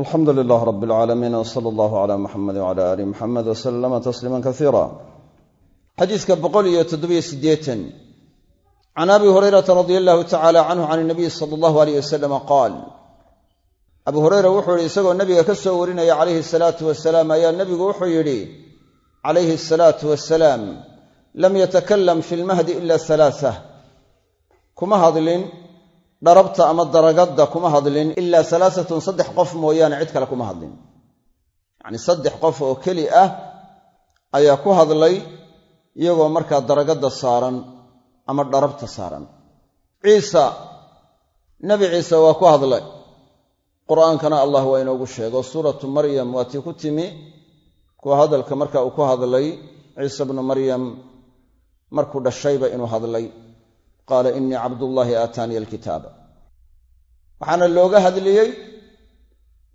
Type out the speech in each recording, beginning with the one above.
alxamdu lilah rab alcaalamiin wsala allahu cala muxamedi wcala aali muxamed waslama tasliima kasiira xadiiska boqol iyo toddobiyo siddeetan. Can abi hurayrata radia allahu tacala canhu can inabiy sala allahu aleyh wasalama qaal. Abu hureyra wuxuu yidhi isagoo nabiga ka soo warinaya calayhi asalaatu wasalaam ayaa nebigu wuxuu yidhi calayhi asalaatu wasalaam lam yatakalam fi lmahdi ila halaasa kuma hadlin dharabta ama daragadda kuma hadlin ilaa alaasatun saddex qof mooyaane cid kale kuma hadlin. Yacnii saddex qof oo keli ah ayaa ku hadlay iyagoo markaa daragadda saaran ama dharabta saaran. Ciisa nebi ciise waa ku hadlay. Qur'aankana allah waa inoogu sheego. Suuratu maryam waa tii ku timi. Kuwa hadalka marka uu ku hadlay ciise bnu maryam markuu dhashayba inuu hadlay qaala innii cabdullaahi aataaniya alkitaaba. Waxaana looga hadliyey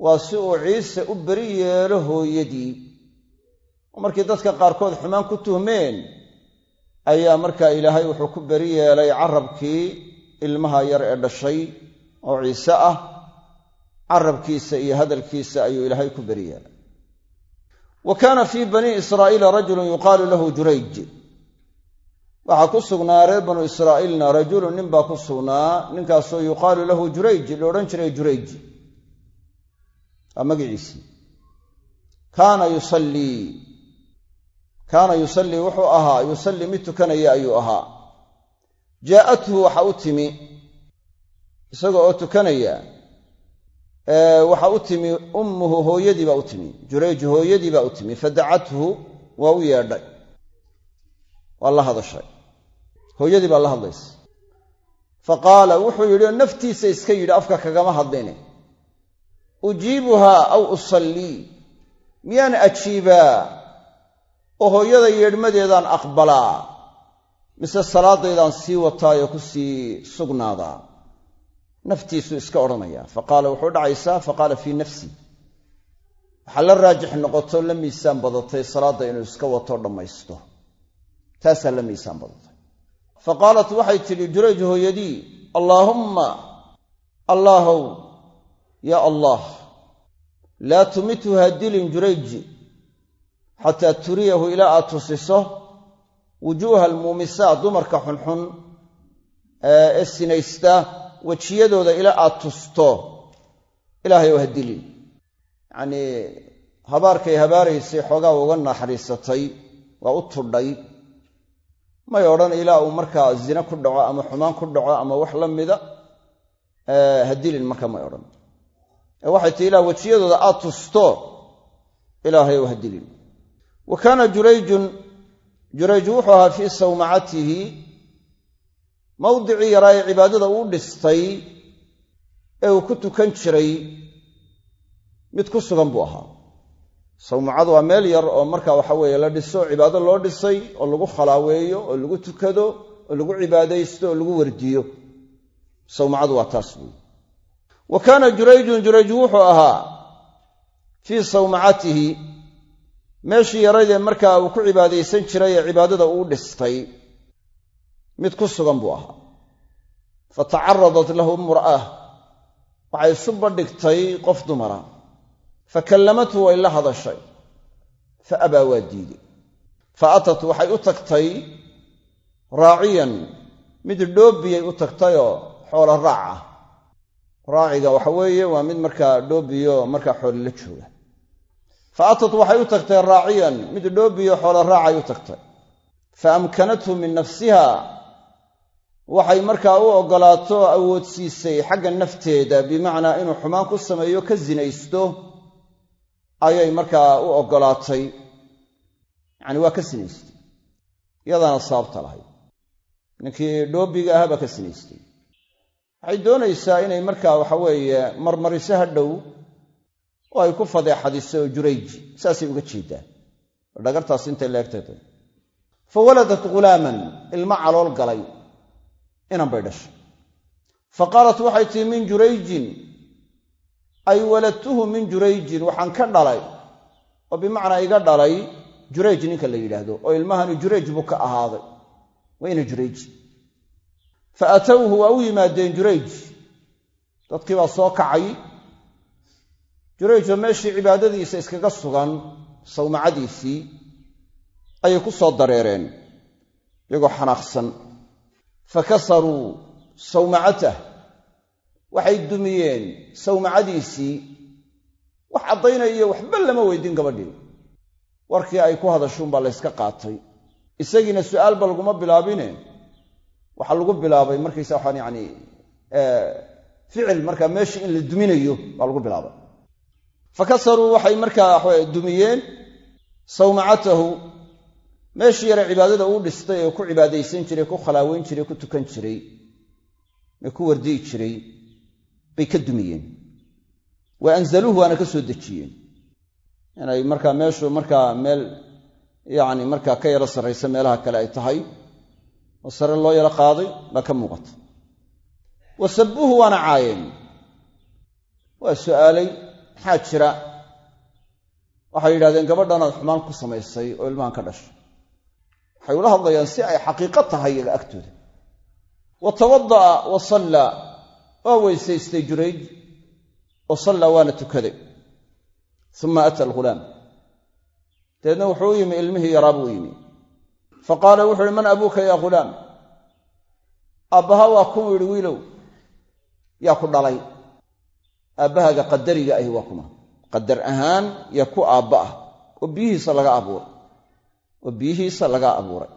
waa si uu ciise u beri yeelo hooyadii. Oo markii dadka qaarkood xumaan ku tuhmeen ayaa markaa ilaahay wuxuu ku beri yeelay carabkii ilmaha yar ee dhashay oo ciise ah. Carabkiisa iyo hadalkiisa ayuu ilaahay ku beri yeelay. Wa kaana fii banii israa'iila rajulun yuqaalu lahu jurayj waxaa ku sugnaa reer banu israa'iilna rajulun nin baa ku sugnaa ninkaasoo yuqaalu lahu jurayj la odhan jiray jurayj waa magiciisii kaana yusallii kaana yusallii wuxuu ahaa yusallii mid tukanaya ayuu ahaa. Jaa'athu waxa u timi. Isaga oo tukanaya waxa u timi ummuhu hooyadii baa u timi. Jurayj hooyadii baa u timi. Fadacathu waa u yeedhay. Waa la hadashay hooyadii baa la hadlaysa. Fa qaala wuxuu yidhi oo naftiisa iska yidhi afka kagama hadline ujiibuhaa aw usallii. Miyaan ajiibaa? Oo hooyada yeedhmadeedaan aqbalaa. Mise salaadaydaan sii wataayoo ku sii sugnaadaa. Naftiisuu iska odhanayaa. Fa qaala wuxuu dhacaysaa? Fa qaala fii nafsi. Waxaa la raajix noqoto la miisaan badatay salaadda inuu iska wato dhammaysto. Taasaa la miisaan badatay fa qaalat waxay tidhi jurayj hooyadii allaahumma allaahow yaa allah laa tumithu ha dilin jurayji xataa turiyahu ilaa aad tusiso wujuuha almuumisaat dumarka xunxun ee sinaysta wejiyadooda ilaa aad tusto ilaahay ha dilin yacnii habaarkay habaaraysay xoogaa uga naxariisatay waa u tudhay may odhan ilaa uu markaa zine ku dhaco ama xumaan ku dhaco ama wax la mida ha dilin marka may odhan. Waxay tii ilaa wejiyadooda aad tusto ilaahay ou ha dilin wa kaana jurayjun jurayj wuxuu ahaa fii sawmacatihi mawdicii yaraa ee cibaadada uu dhistay ee uu ku tukan jiray mid ku sugan buu ahaa sawmacadu waa meel yar oo marka waxa weeye la dhiso cibaado loo dhisay oo lagu khalaaweeyo oo lagu tukado oo lagu cibaadaysto oo lagu wardiyo. Sawmacadu waa taas buui wa kaana jurayjun jurayju wuxuu ahaa fii sawmacatihi meeshii yaraydee markaa uu ku cibaadaysan jiray ee cibaadada uu dhistay mid ku sugan buu ahaa. Fa tacaradat lahu imra'ah waxay isu bandhigtay qof dumara fa kallamathu way la hadashay fa abaa waa diiday fa atat waxay u tagtay raaciyan mid dhoobiyay u tagtayoo xoola raac ah raaciga waxa weeye waa mid markaa dhoobiyo markaa xoole la jooga fa atat waxay u tagtay raaciyan mid dhoobiyo xoola raacay u tagtay fa amkanathu min nafsiha waxay markaa u oggolaato awoodsiisay xagga nafteeda bimacnaa inuu xumaan ku sameeyo ka sinaysto ayay markaa u oggolaatay yacani waa ka sinaystay iyadaana sababta lahayd. Ninkii dhoobiga ahaa baa ka sinaystay waxay doonaysaa inay markaa waxa weeye marmariso ha dhow oo ay ku fadeexadiso jurayj. Saasay uga jeeddaan oo dhagartaas intay leegtay fa waladat ghulaaman ilmo calool galay. Inan bay dhashay. Fa qaalat waxay tihi min jurayjin ay waladtuhu min jurayjin waxaan ka dhalay oo bimacnaa iga dhalay jurayj ninka la yidhaahdo oo ilmahani jurayj buu ka ahaaday. Wayna jurayj. Fa atowhu waa u yimaadeen jurayj. Dadkii baa soo kacay. Jurayjo meeshii cibaadadiisa iskaga sugan sawmacadiisii ayay ku soo dareereen iyagoo xanaaqsan. Fa kasaruu sawmacatah waxay dumiyeen sawmacadiisii wax caddaynaya waxba lama weydiin gabadhii. Warkii ay ku hadashuunbaa layska qaatay. Isagiina su'aalba laguma bilaabine. Waxaa lagu bilaabay markaysa waxaan yacni ficil markaa meeshii in la duminayo baa lagu bilaabay. Fa kasaruu waxay markaa dumiyeen sawmacatahu. Meeshii yare cibaadada uu dhistay ee ku cibaadaysan jiray ku khalaaweyn jiray ku tukan jiray ee ku wardiyi jiray bay ka dumiyeen. Wa anzaluuhu waana ka soo dejiyeen. Inay markaa meeshu markaa meel yacni markaa ka yaro sarraysa meelaha kale ay tahay oo sare loo yaro qaaday baa ka muuqata. Wa sabbuuhu waana caayeen. Waa su'aalay maxaa jira? Waxay yidhahdeen gabadhanaad xumaan ku samaysay oo ilmahan ka dhashay. Waxay ula hadlayaan si ay xaqiiqo tahay iyaga agtooda. Wa tawada'a wa sallaa waa weysaystay jurayj wa sallaa waana tukaday. Uma ata alghulaam dabeedna wuxuu u yimi ilmihii yaraa buu yimi. Fa qaala wuxu uhi man abuuka yaa ghulaam aabbaha waa kumu yidhi wiilow yaa ku dhalay. Aabbahaaga qadariga ahi waa kuma qadar ahaan yaa ku aabba ah oo biyihiisa laga abuuray. Oo biyihiisa laga abuuray.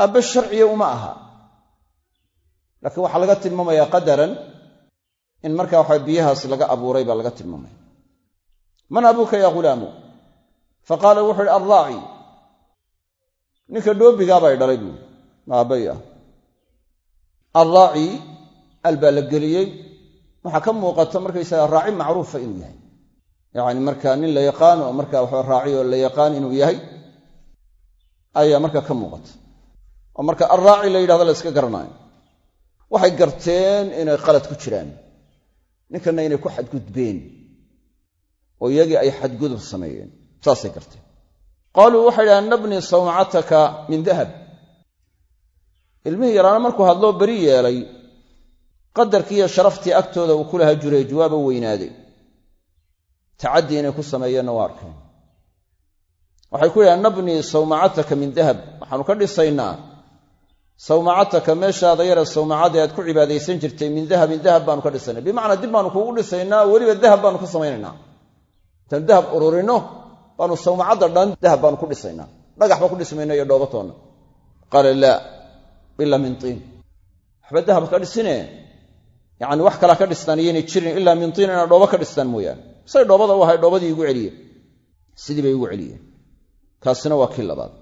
Aabbe sharciya uma aha laakiin waxaa laga tilmaamayaa qadaran in markaa waxaa biyahaas laga abuuray baa laga tilmaamaya man abuuka yaa ghulaamu fa qaala wuxu uhi alraaci ninka dhoobigaabay dhalay buuri aabbay ah. Alraaci al baa la geliyey. Waxaa ka muuqata markaysaga raaci macruufa inuu yahay. Yacni marka nin la yaqaan oo marka waxa raaci oo la yaqaan inuu yahay ayaa marka ka muuqata. Oo marka alraaci la yidhahdo la iska garanaayo waxay garteen inay qalad ku jiraan. Ninkanna inay ku xadgudbeen. Oo iyagii ay xadgudub sameeyeen. Saasay garteen. Qaaluu waxay idhahdeen nabni sawmacataka min dahab. Ilmihii yaraana markuu hadloo beri yeelay qadarkiiyo sharaftii agtooda uu ku lahaa jiray jawaaba weynaaday. Tacaddii inay ku sameeyeenna waa arkeen. Waxay ku yidhahdeen nabnii sawmacataka min dahab. Waxaanu ka dhisaynaa sawmacataka meeshaada yare sawmacadii aad ku cibaadaysan jirtay min dahabin dahab baanu ka dhisaynaa bimacnaa dib baanu kuugu dhisaynaa weliba dahab baanu ka samaynaynaa. Intaanu dahab ururinno baanu sawmacadda dhan dahab baanu ku dhisaynaa. Dhagax baa ku dhismayna iyo dhoobatoonna qaala laa ilaa min tiin. Waxba dahab ka dhisine? Yacni wax kalaa ka dhistaan iyaynay jirin ilaa min tiin inaa dhoobo ka dhistaan mooyaane. Say dhoobada u ahay dhoobadii igu celiyeen sidii bay igu celiyeen kaasina waa kii labaad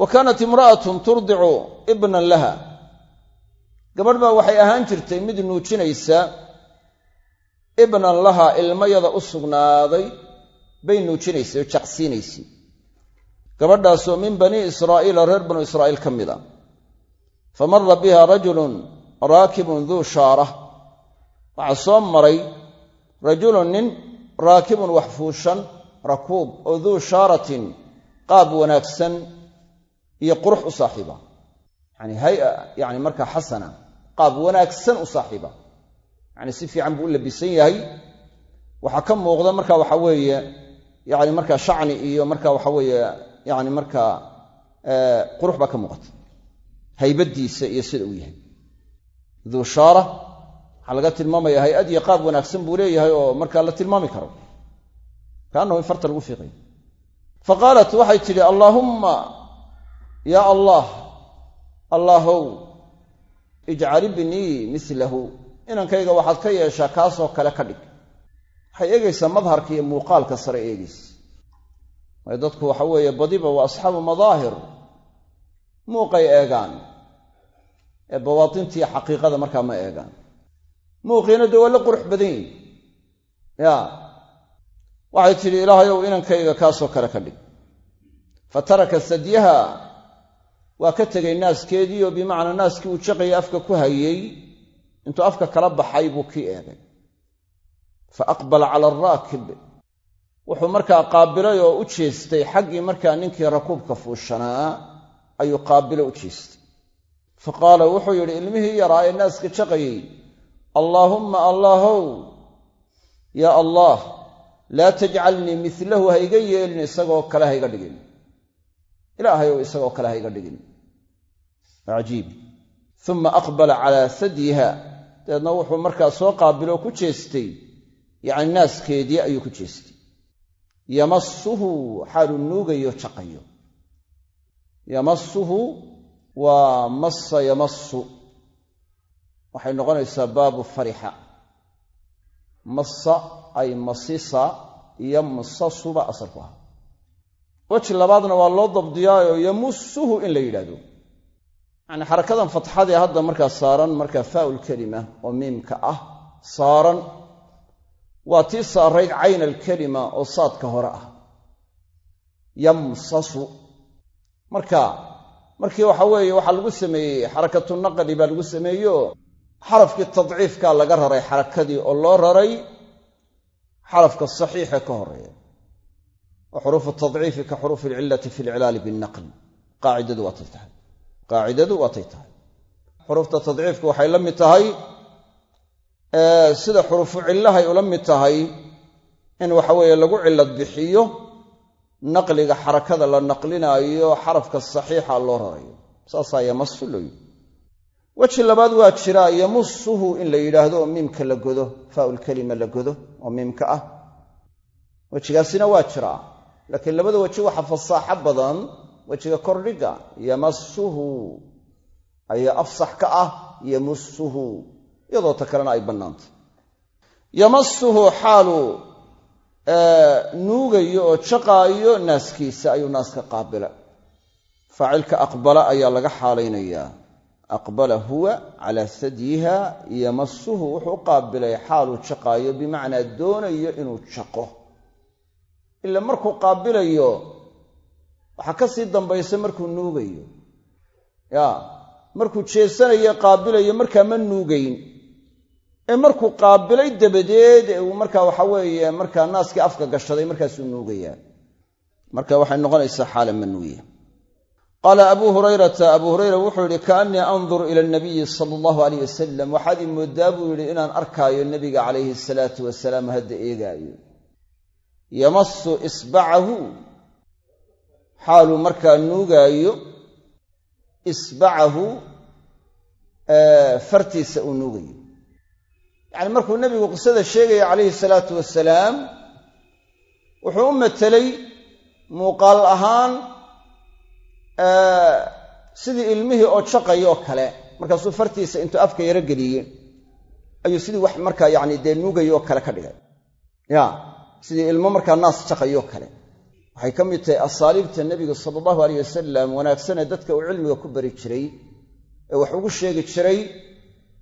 wa kaanat imra'atun turdicu ibnan laha. Gabadh baa waxay ahaan jirtay mid nuujinaysa ibnan laha ilmayada u sugnaaday bay nuujinaysay oo jaqsiinaysay gabadhaasoo min banii israa'iila reer banu israa'iil ka mid a fa mara biha rajulun raakibun duu shaarah. Waxaa soo maray rajulun nin raakibun wax fuushan rakuub oo duu shaaratin qaab wanaagsan iyo qurux u saaxiiba. Yani haya yani markaa xasana qaab wanaagsan u saaxiiba. Yani si fiican buu u labisan yahay. Waxaa ka muuqda marka waxa weeye yani markaa shacni iyo marka waxa weeye yani markaa qurux baa ka muuqata. Haybadiisa iyo sida uu yahay. Duu shaara waxaa laga tilmaamaya hay'ad iyo qaab wanaagsan buu leeyahay oo markaa la tilmaami karo. Kaanahu in farta lagu fiiqayo fa waxay tidhi allaahumma yaa allah allaahow ijcal ibnii milahu inankayga waxaad ka yeeshaa kaasoo kale ka dhig. Waxay eegaysaa madharka iyo muuqaalka sare eegaysa waayo dadku waxa weeye badiba waa asxaabu madaahir. Muuqay eegaan. Ee bawaatintiiyo xaqiiqada markaa ma eegaan. Muuqiina dee waa la qurux badan yihiin ya. Waxay tidhi ilaahayow inankayga kaasoo kale ka dhig. Fa taraka sadyaha waa ka tegay naaskeediioo bimacnaa naaskii uu jaqayay afka ku hayey intuu afka kala baxay buu kii eegay. Fa aqbala cala araakib wuxuu markaa qaabilay oo u jeestay xaggii markaa ninkii rakuubka fuushanaa ayuu qaabilo u jeestay. Fa qaala wuxuu yidhi ilmihii yaraa ee naaska jaqayey allaahumma allaahow yaa allah laa tajcalnii milahu ha iga yeelin isagoo kale ha iga dhigin ilaahayow isagoo kale ha iga dhigin cajiib. Uma aqbala calaa sadyiha dabeedna wuxuu markaa soo qaabiloo ku jeestay. Yacni naaskeedii ayuu ku jeestay. Yamasuhu xaaluu nuugayo jaqayo yamasuhu waa massa yamasu waxay noqonaysaa baabu farixa. Massa ay masisa yamsasuba asalku aha weji labaadna waa loo dabdiyaayo yamusuhu in la yidhaahdo yacni xarakadan fatxadee hadda markaa saaran markaa faa'ul kelima oo miimka ah saaran waa tii saarayd cayn alkelima oo saadka hore ah. Yamsasu. Marka markii waxa weeye waxaa lagu sameeyey xarakatu naqli baa lagu sameeyeoo xarafkii tadciifkaa laga raray xarakadii oo loo raray xarafka saxiixe ka horreeya. Wa xuruufu tadciifi ka xuruufi alcillati fi alcilaali binnaql qaacidadu waatay tahay qaacidadu waatay tahay. Xuruufta tadciifku waxay la mid tahay sida xuruufu cillahay ula mid tahay in waxa weeye lagu cillad bixiyo naqliga xarakada la naqlinaayo xarafka saxiixa loo rarayo. Saasaa yamasu weji labaad waa jiraa yamusuhu in la yidhaahdo miimka la godo faaulkelima la godo oo miimka ah. Wejigaasina waa jiraa laakiin labada weji waxa fasaaxo badan wejiga kordhiga yamasuhu ayaa afsax ka ah yamusuhu iyadoo ta kalena ay bannaantay yamasuhu xaalu nuugayo oo jaqaayo naaskiisa ayuu naaska qaabila. Faacilka aqbala ayaa laga xaalaynayaa. Aqbala huwa calaa sadyiha yamasuhu wuxuu qaabilay xaaluu jaqaayo bimacnaa doonayo inuu jaqo. Ila markuu qaabilayo waxaa ka sii dambaysa markuu nuugayo. Ya markuu jeesanayo qaabilayo markaa ma nuugayn. Ee markuu qaabilay dabadeed ee uu markaa waxa weeye markaa naaskii afka gashaday markaasuu nuugayaa marka waxay noqonaysaa xaala manuuya. Qaala abuu hurayrata abuu hurayra wuxuu yidhi kaannii anduru ila nabiyi sala allahu aleyh wasalam waxaad ii moodaa buu yidhi inaan arkaayo nebiga calayhi salaatu wasalaam eegaayo. Yamasu xaaluu markaa nuugaayo isbacahu fartiisa uu nuugayo. Yacni markuu nebigu qisada sheegaya calayhi salaatu wasalaam wuxuu u matelay muuqaal ahaan sidii ilmihii oo jaqaya oo kale. Markaasuu fartiisa intuu afka yaro geliyey ayuu sidii wax markaa yacni dee nuugaya oo kale ka dhigay. Ya sidii ilmo markaa naas jaqayoo kale waxay ka mid tahay asaaliibta nebiga sala allahu aleyh wasalam wanaagsanee dadka uu cilmiga ku bari jiray ee wax ugu sheegi jiray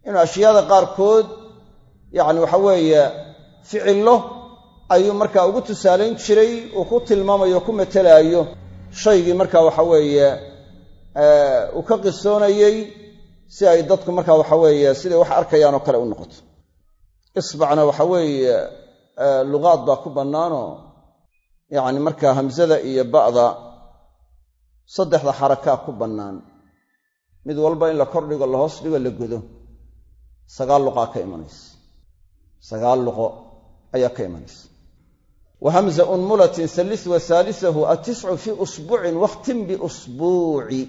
inuu ashyaada qaarkood yacni waxa weeye ficillo ayuu markaa ugu tusaalayn jiray uu ku tilmaamayo o ku matelaayo shaygii markaa waxa weeye uu ka qisoonayey si ay dadku markaa waxa weeye siday wax arkayaan oo kale u noqoto. Isbacna waxa weeye luqaad baa ku bannaanoo yacni markaa hamsada iyo ba'da saddexda xarakaa ku bannaan. Mid walba in la kordhigo la hoos dhigo la godo. Sagaal luqaa ka imanaysa. Sagaal luqo ayaa ka imanaysa. Wa hamza unmulatin sallis wa saalisahu atiscu fii usbuucin wakhtim biusbuuci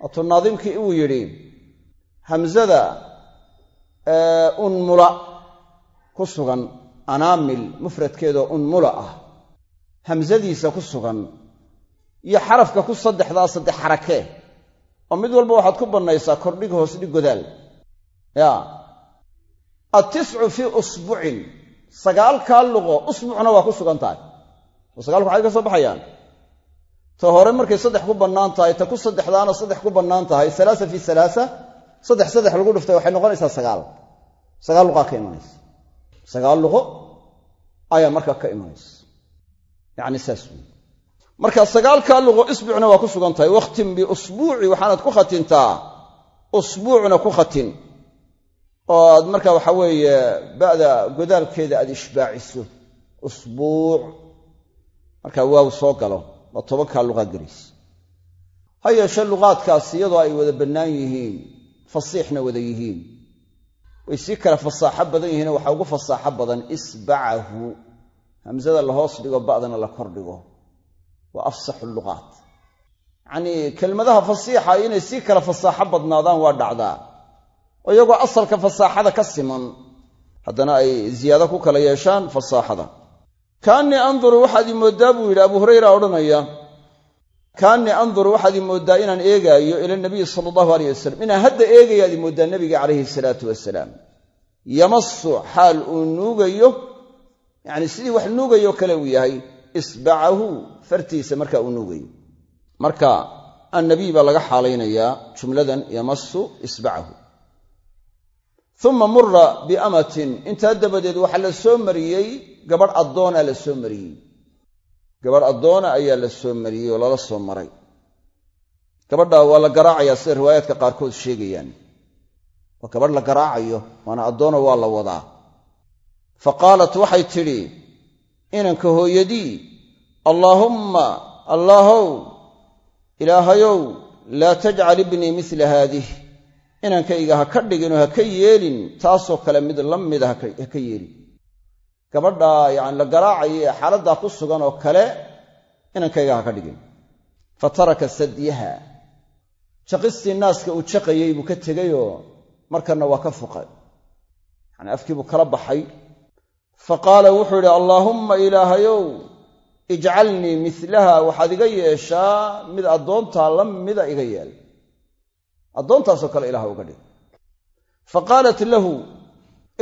waatuu naadimkii uu yidhi hamzada unmula ku sugan anaamil mufradkeedoo unmula ah hamsadiisa ku sugan iyo xarafka ku saddexdaa saddex xarakee oo mid walba waxaad ku bannaysaa kordhig hoos dhig godaal. Ya. Atiscu fii usbucin sagaalkaa luqo usbucna waa ku sugan tahay. Oo sagaalku waxay ka soo baxayaan? Ta hore markay saddex ku bannaan tahay ta ku saddexdaana saddex ku bannaan tahay alaasa fii alaasa saddex saddex lagu dhiftay waxay noqonaysaa sagaal. Sagaal luqaa ka imanaysa. Sagaal luqo ayaa markaa ka imanaysa yacni saas wey marka sagaalkaa luqo isbuucna waa ku sugan tahay. Wakhtim biusbuuci waxaanad ku khatintaa. Usbuucna ku khatin. Oo aad marka waxa weeye ba'da godaalkeeda aad ishbaaciso usbuuc. Markaa waaw soo galo. Waa tobankaa luqaa gelaysa ha yeeshee luqaadkaas iyadoo ay wada bannaan yihiin fasiixna wada yihiin. Way sii kala fasaaxo badan yihiin waxaa ugu fasaaxo badan isbacahu hamsada la hoos dhigo ba'dana la kor dhigo. Waa afsaxu luqaat yacnii kelmadaha fasiixa inay sii kala fasaaxo badnaadaan waa dhacdaa. Oo iyagoo asalka fasaaxada ka siman. Haddana ay ziyaado ku kala yeeshaan fasaaxada. Kaannii anduru waxaad ii mooddaa buu yidhi abu hurayra odhanaya kaannii anduru waxaad ii mooddaa inaan eegaayo ila nabiyi sala allahu aleyh wasalam inaan hadda eegayaad ii mooddaa nebiga calayhi salaatu wasalaam yamasu xaal uu nuugayo yacni sidii wax nuugayo kale uu yahay isbacahu fartiisa marka uu nuugayo marka annabiy baa laga xaalaynayaa jumladan yamasu isbacahu. Uma mura biamatin intaa dabadeed waxaa la soo mariyey gabadh addoona la soo mariyey. Gabadh addoona ayaa la soo mariyey oo lala soo maray. Gabadha waa la garaacayaa sida riwaayaadka qaarkood sheegayaan. Waa gabadh la garaacayo waana addoona waa la wadaa fa qaalat waxay tidhi inanka hooyadii allaahumma allaahow ilaahayow laa tajcal ibnii mila haadih. Inankayga ha ka dhiginoo ha ka yeelin taasoo kale mid la mida ha ka yeelin. Gabadha yani la garaacaya ee xaaladdaa ku sugan oo kale inankayga ha ka dhigin. Fa taraka sadyaha. Jaqistii naaska uu jaqayey buu ka tegayoo markanna waa ka fuqay. Yani afkii buu kala baxay fa qaala wuxuu idhi allaahumma ilaahayow ijcalnii milaha waxaad iga yeeshaa mid addoontaa la mida iga yeel addoontaasoo kale ilaah uga dhig. Fa qaalat lahu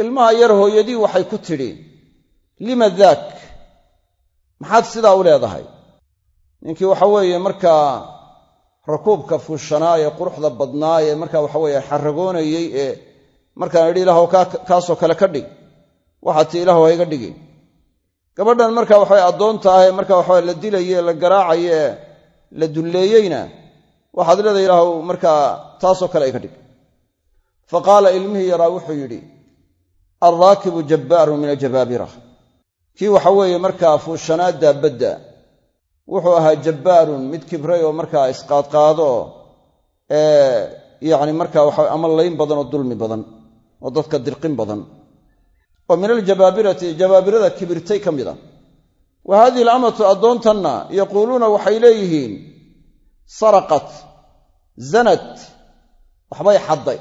ilmaha yar hooyadii waxay ku tidhi lima daak? Maxaad sidaa u leedahay ninkii waxa weeye markaa rakuubka fuushanaa ee quruxda badnaa ee markaa waxa weeye xaragoonayey ee markaan idhi ilaahw kaasoo kale ka dhig waxaad ti ilaahw hayga dhigin gabadhan marka waxawe addoonta ah ee marka waxawe la dilaye la garaacaye la dulleeyeyna waxaad leedahay ilaahw markaa taasoo kale ka dhig fa qaala ilmihii yaraa wuxuu yidhi alraakibu jabbaarun min aljabaabira kii waxa weeye markaa fuushanaa daabadda wuxuu ahaa jabbaarun mid kibray oo markaa isqaadqaado yacni markaa waxa ama layn badan oo dulmi badan oo dadka dirqin badan oo min aljabaabirati jabaabirada kibirtay ka mid a wa haadihi alamatu addoontanna yaquuluuna waxay leeyihiin saraqat zanat waxbay xadday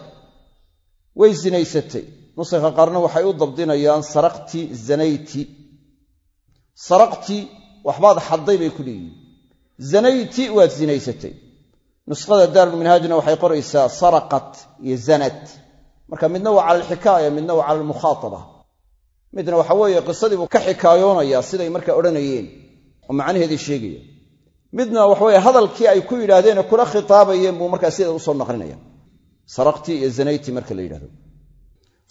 way sinaysatay nusakha qaarna waxay u dabdinayaan saraqti zanayti. Saraqti waxbaad xadday bay ku leeyihiin. Zanayti waad sinaysatay nuskhada daarulminhaajna waxay qoraysaa saraqat iyo zanat. Marka midna waa cala alxikaaya midna waa cala almukhaataba midna waxa weeye qisadii buu ka xikaayoonayaa siday markaa odhanayeen oo macnaheedii sheegaya midna waxaweye hadalkii ay ku yidhaahdeenee kula khitaabayeen buu markaa sideeda u soo naqlinaya saraqtii iyo zanayti marka la yidhahdo.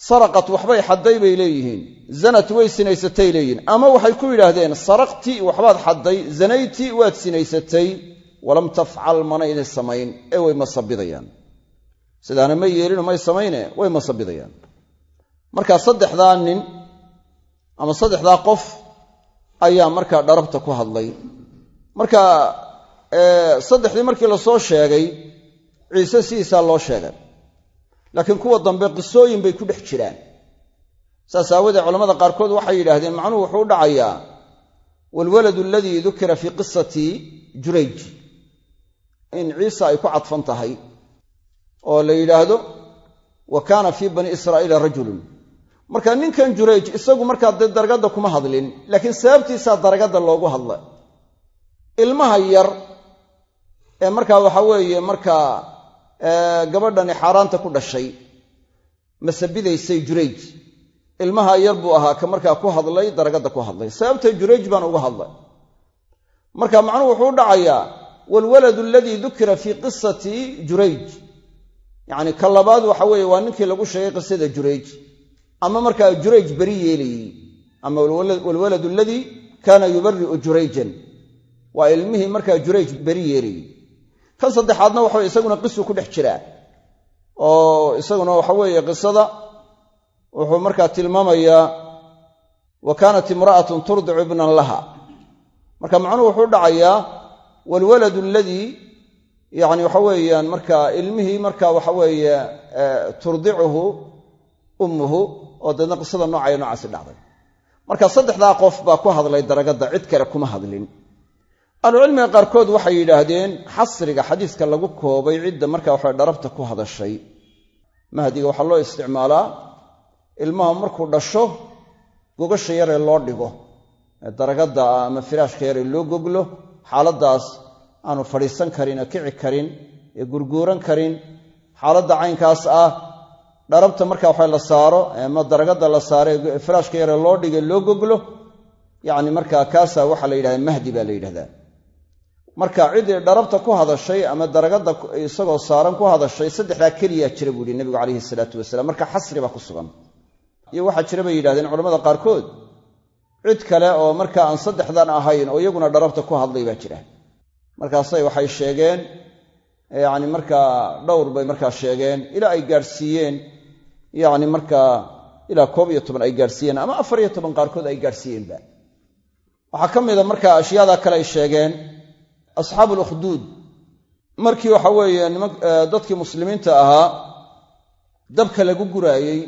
Saraqat waxbay xadday bay leeyihiin. Zanat way sinaysatay leeyihiin. Ama waxay ku yidhaahdeen saraqti waxbaad xadday zanayti waad sinaysatay. Walam tafcal manayna samayn. Ee way masabidayaan sidaana may yeelino may samayne way masabidayaan marka saddexdaa nin ama saddexdaa qof ayaa markaa dharabta ku hadlay. Marka saddexdii markii la soo sheegay ciise sidiisaa loo sheegay. Laakiin kuwa dambe qisooyin bay ku dhex jiraan. Saas aawadee culamada qaarkood waxay yidhaahdeen macnuhu wuxuu u dhacayaa waalwaladu aladii dukira fii qisati jurayj. In ciise ay ku cadfan tahay oo la yidhaahdo wa kaana fii bani israa'iila rajulun marka ninkan jurayj isagu markaa dee daragadda kuma hadlin laakiin sababtiisaa daragadda loogu hadla ilmaha yar ee markaa waxa weeye markaa gabadhani xaaraanta ku dhashay masabidaysay jurayj. Ilmaha yar buu ahaa ka markaa ku hadlay daragadda ku hadlay. Sababta jurayj baan uga hadlay. Marka macnuhu wuxuu u dhacayaa waalwaladu aladii dukira fii qisati jurayj. Yacni ka labaad waxa weeye waa ninkii lagu sheegay qisada jurayj ama markaa jurayj beri yeelayey ama waalwaladu aladii kaana yubari'u jurayjan. Waa ilmihii markaa jurayj beri yeelayey kan saddexaadna waxa isaguna qisuu ku dhex jiraa oo isaguna waxa weeye qisada wuxuu markaa tilmaamayaa wa kaanat imra'atun turdicu ibnan laha. Marka macnuhu wuxuu dhacayaa waalwaladu aladii yacni waxa weeyaan markaa ilmihii marka waxa weeye turdicuhu ummuhu oo deedna qisada noocaya noocaasi dhacday. Marka saddexdaa qof baa ku hadlay daragadda cid kale kuma hadlin. Ahlucilmiga qaarkood waxay yidhaahdeen xasriga xadiiska lagu koobay cidda marka waxa dharabta ku hadashay. Mahdiga waxaa loo isticmaalaa ilmaha markuu dhasho gogasha yaree loo dhigo. Daragadda ama firaashka yaree loo goglo xaaladdaas aanu fadhiisan karin ee kici karin ee gurguuran karin. Xaaladda caynkaas ah dharabta marka waxa la saaro ama daragadda la saaro ee firaashka yaree loo dhigo loo goglo yacni markaa kaasaa waxaa la yidhahdaa mahdi baa la yidhahdaa. Marka ciddii dharabta ku hadashay ama daragadda isagoo saaran ku hadashay saddexdaa keliyaa jira buu yihi nebigu calayhi salaatu wasalaam. Marka xasri baa ku sugan. Iyo waxaa jira bay yidhahdeen culamada qaarkood. Cid kale oo marka aan saddexdan ahayn oo iyaguna dharabta ku hadlay baa jira. Markaasay waxay sheegeen yacni markaa dhowr bay markaa sheegeen ilaa ay gaadhsiiyeen yacni markaa ilaa koob iyo toban ay gaadhsiiyeen ama afar iyo toban qaarkood ay gaadhsiiyeenba waxaa ka mida marka ashyaada kale ay sheegeen asxaabu lukhduud markii waxa weeye dadkii muslimiinta ahaa dabka lagu guraayey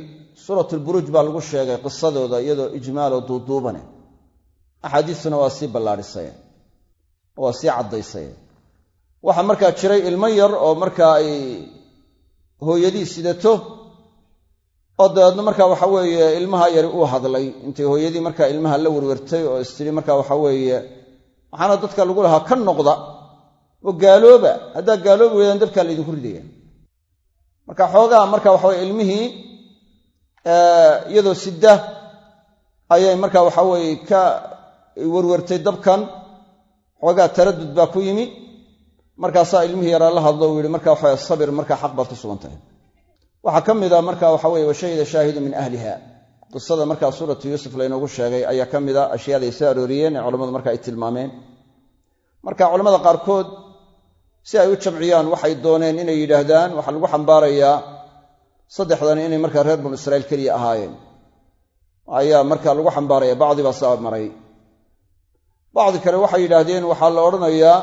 suuratulburuuj baa lagu sheegay qisadooda iyadoo ijmaaloo duuduubane. Axaadiistuna waa sii ballaadhisay waa sii caddaysay. Waxaa markaa jiray ilmo yar oo markaa ay hooyadii sidato oo dabeedna markaa waxa weeye ilmaha yari uu hadlay. Intay hooyadii markaa ilmaha la werwertay oo istiri markaa waxa weeye waxaana dadka lagu lahaa ka noqda oo gaalooba. Haddaa gaaloobi weydaan dabkaa laydinku ridaya marka xoogaa marka waxaweye ilmihii iyadoo sida ayay marka waxa weeye ka werwertay dabkan xoogaa taradud baa ku yimi. Markaasaa ilmihii yaraa la hadlo uu yihi marka waxa sabir markaa xaq baad ku sugan tahay waxaa ka mida marka waxa weye washahida shaahidu min ahliha. Qisada markaa suuratu yuusuf laynoogu sheegay ayaa ka mida ashyaaday soo arooriyeen ee culammadu marka ay tilmaameen. Marka culamada qaarkood si ay u jamciyaan waxay dooneen inay yidhaahdaan waxaa lagu xambaarayaa saddexdan inay markaa reer banu israiil keliya ahaayeen. Ayaa marka lagu xambaaraya bacdi baa sabab maray. Bacdi kale waxay yidhaahdeen waxaa la odhanayaa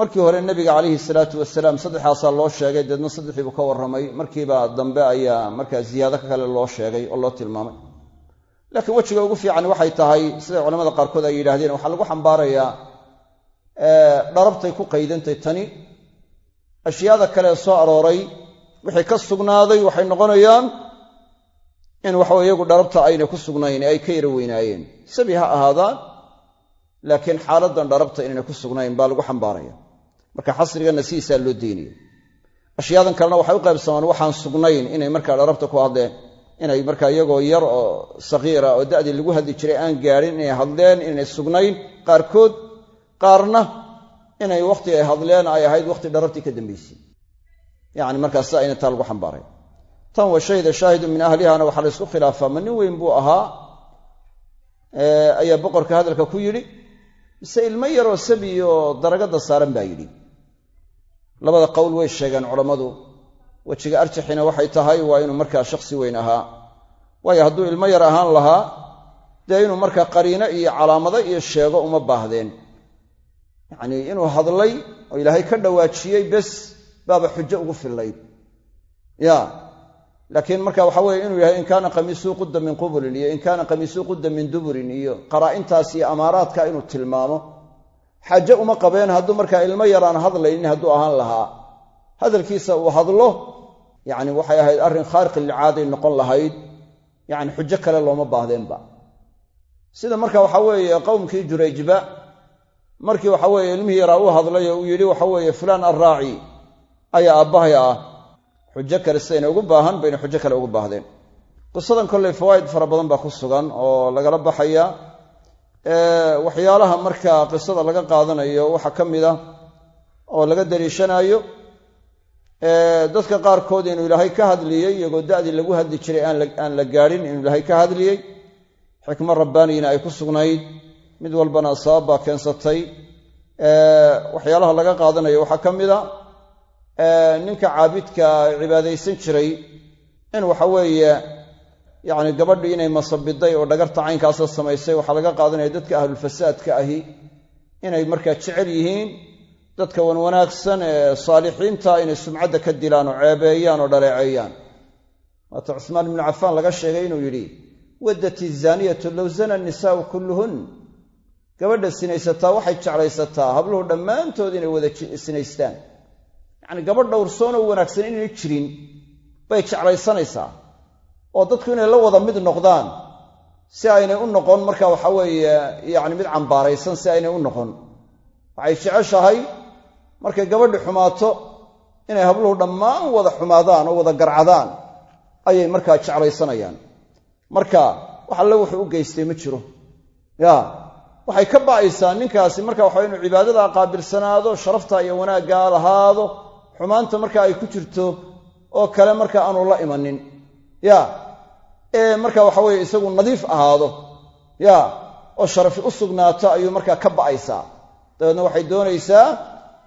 markii hore nebiga calayhi salaatu wasalaam saddexdaasaa loo sheegay deedna saddexdii buu ka warramay. Markiiba dambe ayaa markaa ziyaado kale loo sheegay oo loo tilmaamay. Laakiin wejiga ugu fiican waxay tahay siday culamada qaarkood ay yidhahdeen waxaa lagu xambaarayaa dharabtay ku qaydantay tani. Ashyaada kale soo arooray wixii ka sugnaaday waxay noqonayaan in waxawe iyagu dharabta aynay ku sugnayn ay ka yara weynaayeen. Sabi ha ahaadaan laakiin xaaladan dharabta inaynay ku sugnayn baa lagu xambaaraya marka xasriganna sidiisaa loo deynaya ashyaadan kalena waxay u qaybsamaan waxaan sugnayn inay markaa dharabta ku hadleen inay markaa iyagoo yar oo sakiira oo da'dii lagu hadli jiray aan gaadhin inay hadleen inaynay sugnayn qaarkood qaarna inay wakhti ay hadleen ay ahayd wakhti dharabtii ka dambaysay yacni markaas ina taa lagu xambaaray. Tan wa shahida min ahlihana waxaa la ysku khilaafaa. Ma nin weyn buu ahaa ayaa boqorka hadalka ku yidhi mise ilmo yaroo sabi oo daragadda saaran baa yidhi labada qowl way sheegeen culammadu. Wejiga arjaxina waxay tahay waa inuu markaa shakhsi weyn ahaa. Waayo hadduu ilmo yar ahaan lahaa dee inuu markaa qariino iyo calaamado iyo sheego uma baahdeen. Yacnii inuu hadlay oo ilaahay ka dhawaajiyey bes baaba xujo ugu fillayd. Ya laakiin marka waxa weye inuu yahay in kaana qamiisuu qudda min qubulin iyo in kaana qamiisuu qudda min duburin iyo qaraa'intaas iyo amaaraadka inuu tilmaamo xaaje uma qabeen hadduu markaa ilmo yaraan hadlaynin hadduu ahaan lahaa. Hadalkiisa uu hadlo yacni waxay ahayd arrin khaariqi lilcaaday noqon lahayd. Yacni xujo kale looma baahdeenba. Sida marka waxa weeye qowmkii jurayjba markii waxa weeye ilmihii yaraa uu hadlay oo uu yidhi waxa weeye fulaan arraaci ayaa aabbahay ah. Xujo kale sidayna ugu baahan bayna xujo kale ugu baahdeen. Qisadan kolley fawaa'id fara badan baa ku sugan oo lagala baxaya waxyaalaha markaa qisada laga qaadanayo waxaa ka mid a oo laga daliishanaayo dadka qaarkood inuu ilaahay ka hadliyey iyagoo da'dii lagu hadli jiray aan la gaadhin inuu ilaahay ka hadliyey xikmo rabbaaniyina ay ku sugnayd mid walbana sabab baa keensatay. Waxyaalaha laga qaadanayo waxaa ka mid a ninka caabidka cibaadaysan jiray in waxa weeye yacni gabadhii inay masabiday oo dhagarta caynkaasa samaysay waxaa laga qaadanaya dadka ahlulfasaadka ahi inay markaa jecel yihiin dadka wan wanaagsan ee saalixiinta inay sumcadda ka dilaan oo ceebeeyaan oo dhaleeceeyaan. Waata cusmaan ibnu cafaan laga sheegay inuu yidhi waddat izaaniyatu low zana nisaau kulluhun. Gabadha sinaysataa waxay jeclaysataa habluhu dhammaantood inay wada sinaystaan. Yacni gabadh dhowrsoonoo wanaagsan inayna jirin bay jeclaysanaysaa oo dadku inay la wada mid noqdaan si aynay u noqon marka waxa weeye yacni mid cambaaraysan si aynay u noqon. Waxay jeceshahay markay gabadhi xumaato inay habluhu dhammaan wada xumaadaan oo wada garcadaan ayay markaa jeclaysanayaan. Marka wax alle wuxuu u geystay ma jiro. Ya waxay ka ba'aysaa ninkaasi marka waxa inuu cibaadadaa qaabilsanaado sharafta iyo wanaaggaa lahaado xumaanta marka ay ku jirto oo kale marka aanu la imanin. Ya ee marka waxa weye isagu nadiif ahaado ya oo sharafi u sugnaato ayuu markaa ka ba'aysaa. Dabeedna waxay doonaysaa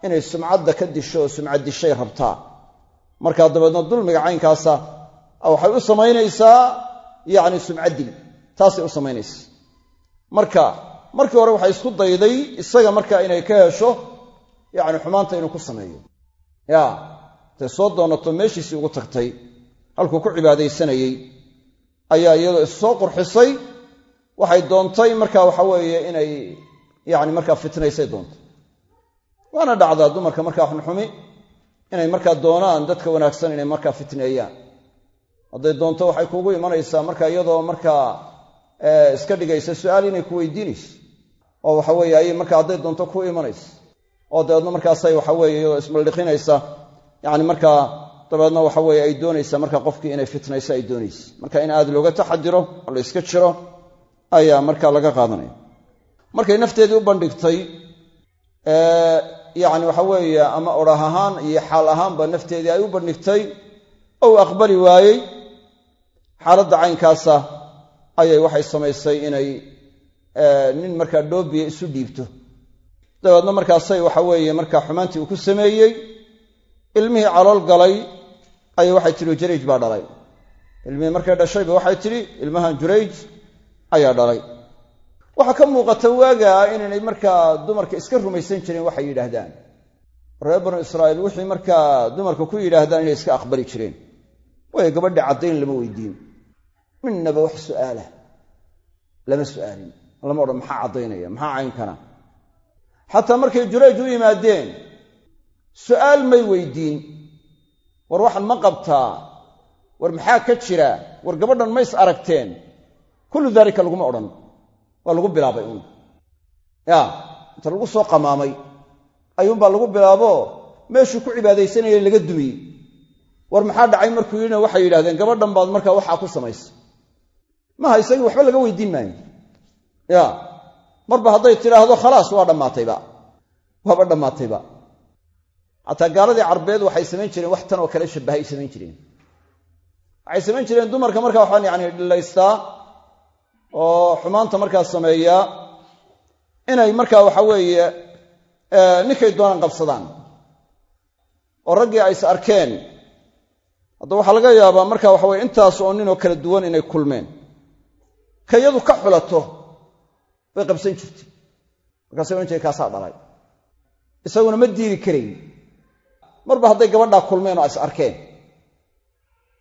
inay sumcadda ka disho oo sumcad dishay rabtaa markaa dabeedna dulmiga caynkaasa waxay u samaynaysaa yacni sumcaddil taasay u samaynaysa marka markii hore waxay isku dayday isaga marka inay ka hesho yacni xumaanta inuu ku sameeyo. Ya intay soo doonato meeshiisii ugu tagtay halkuu ku cibaadaysanayey ayaa iyadoo issoo qurxisay. Waxay doontay marka waxa weeye inay yacni markaa fitnaysay doontay waana dhacdaa dumarka markaa xunxumi inay markaa doonaan dadka wanaagsan inay markaa fitneeyaan. Hadday doonto waxay kuugu imanaysaa marka iyadoo markaa iska dhigaysa su'aal inay ku weydiinayso. Oo waxa weeye ayay marka hadday doonto ku imanaysa oo dabeedna markaasay waxa weeye iyadoo ismaldhiqinaysa. Yacni markaa dabeedna waxa weeye ay doonaysaa marka qofkii inay fitnayso ay doonaysa. Marka in aad looga taxadiro oo la iska jiro ayaa marka laga qaadanaya. Markay nafteedii u bandhigtay yacni waxa weeye ama odhah ahaan iyo xaal ahaanba nafteedii ay u bandhigtay ou aqbali waayey xaaladda caynkaasa ayay waxay samaysay inay nin markaa dhoobiya isu dhiibto. Dabeedna markaasay waxa weeye markaa xumaantii uu ku sameeyey ilmihii calool galay ayay waxay tidhi jurayj baa dhalay. Ilmihii markay dhashayba waxay tidhi ilmahan jurayj ayaa dhalay. Waxaa ka muuqata waagaa inaynay markaa dumarka iska rumaysan jirin waxay yidhaahdaan. Reer banu israa'iil wixii markaa dumarka ku yidhaahdaan inay iska aqbali jireen. Waayo gabadha caddayn lama weydiin. Midnaba wax su'aalah lama su'aalin lama odhan maxaa caddaynaya maxaa caynkana xataa markay jurayj u yimaadeen su'aal may weydiin war waxan ma qabtaa war maxaa ka jira? War gabadhan ma is aragteen. Kullu daalika laguma odhan. Waa lagu bilaabay uun. Ya inta lagu soo qamaamay. Ayuunbaa lagu bilaabo. Meeshuu ku cibaadaysanayay laga dumiyey war maxaa dhacay markuu yidhina waxay yidhahdeen gabadhan baad markaa waxaa ku samaysa. Maha isagii waxba laga weydiin maayo. Ya marba hadday tidhaahdo khalaas waa dhammaatayba. Waaba dhammaatayba xataa gaaladii carbeed waxay samayn jireen wax tan oo kale shabahay samayn jireen. Waxay samayn jireen dumarka markaa waxaan yani dhilaystaa oo xumaanta markaa sameeya inay markaa waxa weeye ninkay doonaan qabsadaan. Oo raggii ay is arkeen. Hadda waxaa laga yaabaa marka waxa weye intaas oo ninoo kala duwan inay kulmeen. Ka yadu ka xulato bay qabsan jirtay. Markaasay ohan jiray kaasaa dhalay. Isaguna ma diidi karayn marba hadday gabadhaa kulmeen oo is arkeen.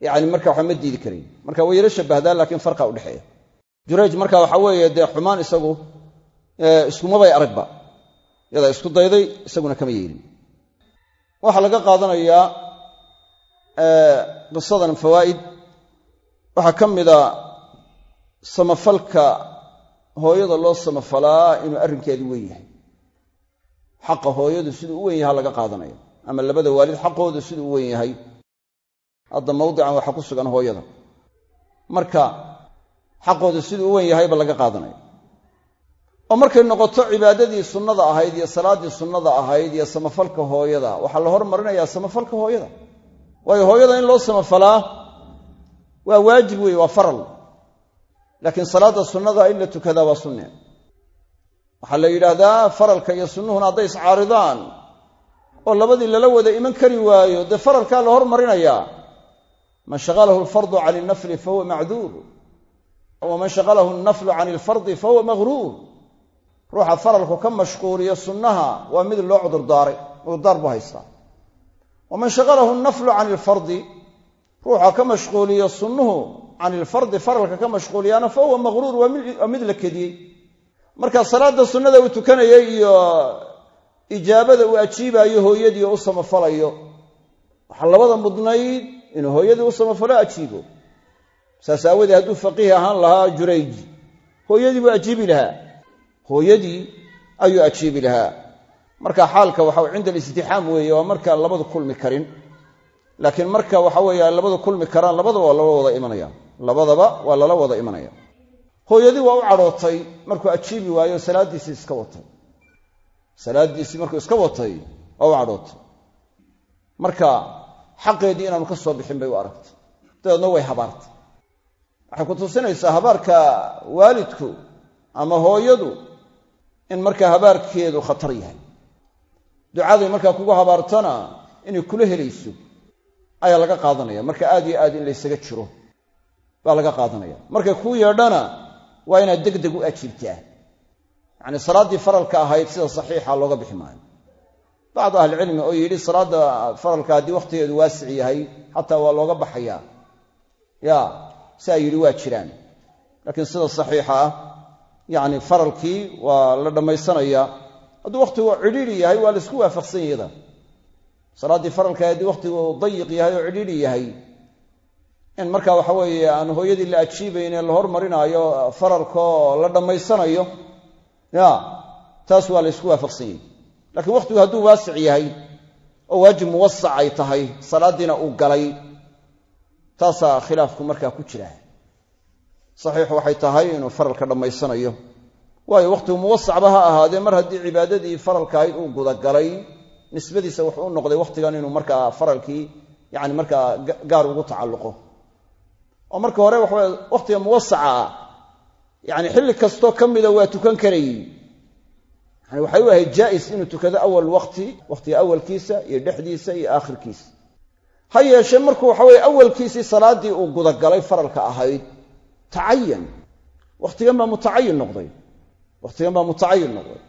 Yani marka waxa ma diidi karayn marka way yaro shabahdaan laakiin farqa udhexeeya jurayj marka waxa weeye dee xumaan isagu iskumabay aragba. Yadaa isku dayday isaguna kama yeelin. Waxaa laga qaadanayaa qisadan fawaa'id. Waxaa ka mida samafalka hooyada loo samafalaa inuu arrinkeedu weyn yahay. Xaqa hooyadu siduu u wen yaha laga qaadanayo ama labada waalid xaqoodu siduu u wen yahay. Hadda mawdican waxaa ku sugan hooyada. Marka xaqoodu siduu u wen yahayba laga qaadanaya. Oo markay noqoto cibaadadii sunnada ahayd iyo salaaddii sunnada ahayd iyo samafalka hooyada waxaa la hormarinayaa samafalka hooyada. Waayo hooyada in loo samafalaa waa waajib weeye waa faral. Laakiin salaadda sunnada in la tukadaa waa sunne. Waxaa la yidhaahdaa faralka iyo sunnuhuna hadday iscaaridaan oo labadii lala wada iman kari waayo dee faralkaa la hormarinayaa? Man shaqalahu alfardu cani ilnafli fahuwa macduur. Waman shaqalahu alnaflu cani ilfardi fahuwa maghruur. Ruuxa faralku ka mashquuliya sunnaha waa mid loo cudurdaaray cudurdaar buu haystaa. Waman shaqalahu naflu cani ilfardi ruuxa ka mashquuliyo sunnuhu can ilfardi faralka ka mashquuliyaana fa huwa maqruur waa mid la kediyey. Marka salaada sunnada uu tukanayay iyo ijaabada uu ajiibaayo hooyadii oo u samafalayo. Waxaa labada mudnayd inuu hooyadii u samafalo ajiibo. Saas aawadee hadduu faqiih ahaan lahaa jurayj. Hooyadii buu ajiibi lahaa. Hooyadii ayuu ajiibi lahaa. Marka xaalka waxa cinda alistixaam weeye waa markaan labadu kulmi karin. Laakiin marka waxa weeye ay labadu kulmi karaan labadaba waa lala wada imanaya. Labadaba waa lala wada imanaya. Hooyadii waa u cadhootay markuu ajiibi waayo salaaddiisii iska watay salaaddiisii markuu iska watay waa u cadhootay. Marka xaqeedii inaanu ka soo bixin bay u aragtay. Dabeedna way habaartay. Waxay ku tusinaysaa habaarka waalidku ama hooyadu in markaa habaarkeedu khatar yahay. Ducaday markaa kugu habaartana inay kula helayso ayaa laga qaadanaya. Marka aad iyo aad in laysaga jiro baa laga qaadanaya. Markay kuu yeedhana waa inaad deg deg u ajiibtaa yacni salaaddii faralka ahayd sida saxiixa looga bixi maayo. Bacdu ahlicilmi oo yidhi salaadda faralka haddii wakhtigeedu waasic yahay xataa waa looga baxayaa ya si ay yidhi waa jiraan. Laakiin sida saxiixa ah yacni faralkii waa la dhammaysanayaa. Hadduu wakhtigu cidhiidhi yahay waa la isku waafaqsan yada salaaddii faralka haddii wakhtigu dayiq yahay oo cidhiidhi yahay in marka waxa weeye aan hooyadii la ajiibayn ee la hormarinaayo faralkaoo la dhammaysanayo taas waa la ysku waafaqsan yahay laakiin wakhtigu hadduu waasic yahay oo waajib muwasac ay tahay salaaddiina uu galay taasaa khilaafku markaa ku jira. Saxiixu waxay tahay inuu faralka dhammaysanayo. Waayo wakhtigu muwasacba ha ahaadee mar haddii cibaadadii faralka ahayd uu gudagalay nisbadiisa wuxuu u noqday wakhtigan inuu markaa faralkii yani markaa gaar ugu tacalluqo. Oo marka hore waxa wakhtiga muwasaca yani xilli kastoo ka mida waa tukan karayey yani waxay u ahayd jaa'is inuu tukado awal waqti wakhtiga awalkiisa iyo dhexdiisa iyo aakhirkiisa. Ha yeeshee markuu waxa weye awalkiisii salaaddii uu gudagalay faralka ahayd tacayan wakhtigan baa mutacayin noqday. Wakhtigan baa mutacayin noqday.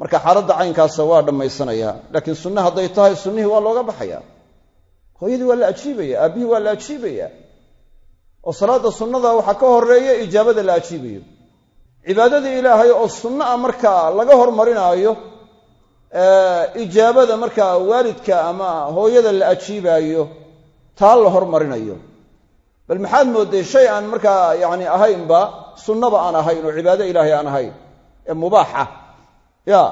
Marka xaaladda caynkaasa waa dhammaysanayaa laakiin sunne hadday tahay sunnihii waa looga baxayaa. Hooyadii waa la ajiibaya aabbihii waa la ajiibaya oo salaadda sunnada waxaa ka horreeya ijaabada la ajiibayo. Cibaadadii ilaahay oo sunno ah markaa laga hormarinaayo ijaabada markaa waalidka ama hooyada la ajiibaayo taa la hormarinayo. Bal maxaad moodday shay aan markaa yacni ahaynba sunnaba aan ahayn oo cibaado ilaahay aan ahayn? Ee mubaaxa. Ya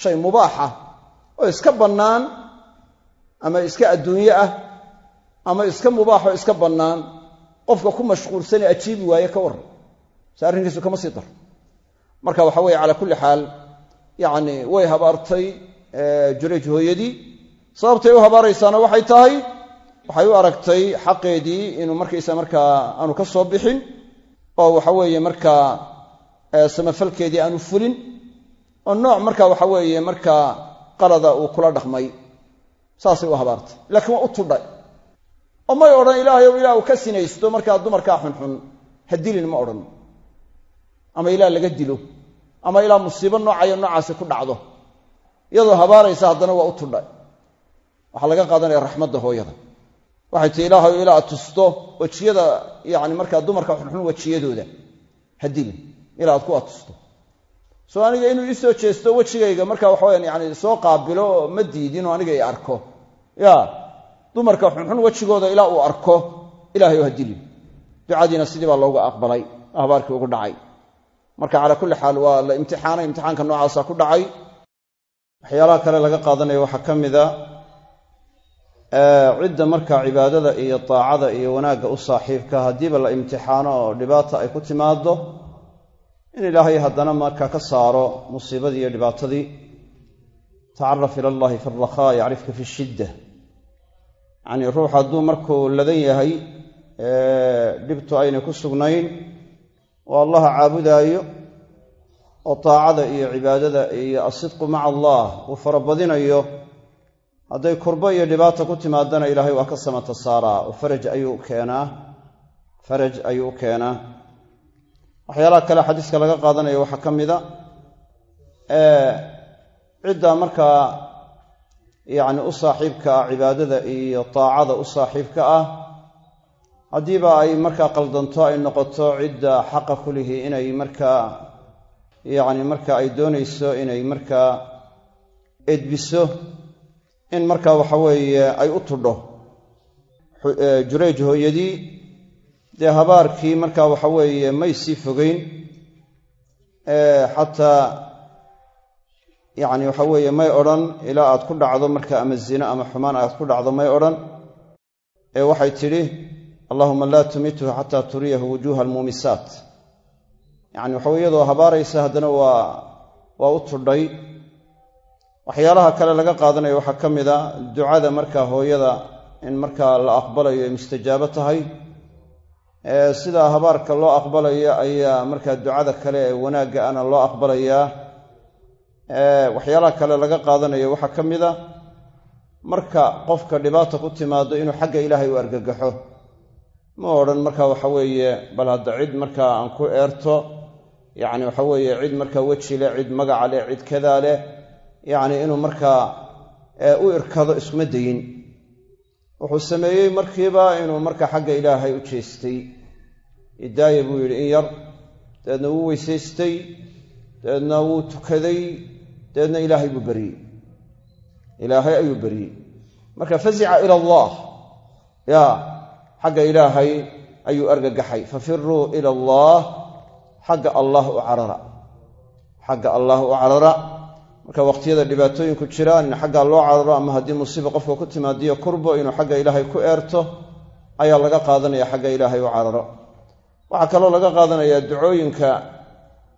shay mubaaxa. Oo iska bannaan ama iska adduunye ah ama iska mubaaxoo iska bannaan qofka ku mashquulsane ajiibi waaye ka warran. Se arrinkiisu kama sii daro marka waxa weye calaa kulli xaal yacni way habaartay jurayj hooyadii. Sababtay u habaaraysaana waxay tahay waxay u aragtay xaqeedii inuu markaysa markaa aanu ka soo bixin oo waxa weeye markaa samafalkeedii aanu fulin oo nooc marka waxa weeye markaa qalada uu kula dhaqmay. Saasay u habaartay. Laakiin waa u tudhay oo may odhan ilaahayow ilaa uu ka sinaysto markaa dumarkaa xunxun ha ma odhan. Ama ilaa laga dilo ama ilaa musiibo noocayo noocaasi ku dhacdo. Iyadoo habaaraysa haddana waa u tudhay waxaa laga qaadanaya raxmadda hooyada. Waxay tii ilaahayo ilaa ad wejiyada yani markaa dumarka xunxun wejiyadooda ha dilin. Ku atusto soo aniga inuu ii soo jeesto wejigayga marka waxaweyan yani soo qaabilo ma diidin oo aniga i arko. Ya dumarka xunxun wejigooda ilaa uu arko ilahay ha dilin ducadiina sidii baa loogu aqbalay habaarkii ugu dhacay. Marka calaa kulli xaal waa la imtixaanay imtixaanka noocaasa ku dhacay. Waxyaalaha kale laga qaadanaya waxaa ka mida cidda markaa cibaadada iyo daacada iyo wanaagga u saaxiibka haddiiba la imtixaano oo dhibaata ay ku timaado in ilaahay haddana markaa ka saaro musiibadii iyo dhibaatadii. Tacaraf ila allahi fi alrakhaa yacrifka fi shidda yacnii ruux hadduu markuu ladan yahay dhibtu aynay ku sugnayn. Oo allaha caabudaayo oo daacada iyo cibaadada iyo asidqu maca allah uu farabadinayo. Hadday kurbo iyo dhibaata ku timaadana ilaahay waa ka samata saaraa. Oo faraj ayuu keenaa. Faraj ayuu u keenaa. Waxyaalaha kale xadiiska laga qaadanaya waxaa ka mida cidda markaa yacni u saaxiibka ah cibaadada iyo daacada u saaxiibka ah haddiiba ay markaa qaldanto ay noqoto cidda xaqa ku lihi inay markaa yacni marka ay doonayso inay markaa edbiso in markaa waxa weeye ay u tudho. Jurayj hooyadii dee habaarkii markaa waxa weeye may sii fogeyn xataa yacni waxa weeye may odhan ilaa aad ku dhacdo marka ama zino ama xumaan aad ku dhacdo may odhan. Ee waxay tidhi allahuma laa tumithu xataa turiyahu wujuuha almuumisaat yacni waxa wey iyadoo habaaraysa haddana waa waa u tudhay. Waxyaalaha kale laga qaadanayo waxaa ka mid a ducada markaa hooyada in markaa la aqbalayo ay mustajaabo tahay. Sidaa habaarka loo aqbalayo ayaa markaa ducada kale ee wanaagga ana loo aqbalayaa waxyaalaha kale laga qaadanayo waxaa ka mid a marka qofka dhibaata ku timaado inuu xagga ilaahay u argagaxo. Ma odhan marka waxa weeye bal hadda cid markaa aan ku eerto yacni waxa weeye cid markaa weji leh cid magaca leh cid kadaa leh yacni inuu markaa u irkado iskuma dayin wuxuu sameeyey markiiba inuu markaa xagga ilaahay u jeestay. Idaaya buu yidhi in yar. Dabeedna wuu weysaystay dabeedna wuu tukaday dabeedna ilaahay buu beriyey ilaahay ayuu beriyey marka fazica ila allah. Ya xagga ilaahay ayuu argagaxay. Fafiruu ila allah. Xagga allah u carara. Xagga allah u carara. Marka waqtiyada dhibaatooyinku jiraan in xaggaa loo cararo ama haddii musiiba qofka ku timaadiyo kurbo inuu xagga ilaahay ku eerto ayaa laga qaadanaya xagga ilaahay u cararo. Waxaa kaloo laga qaadanayaa ducooyinka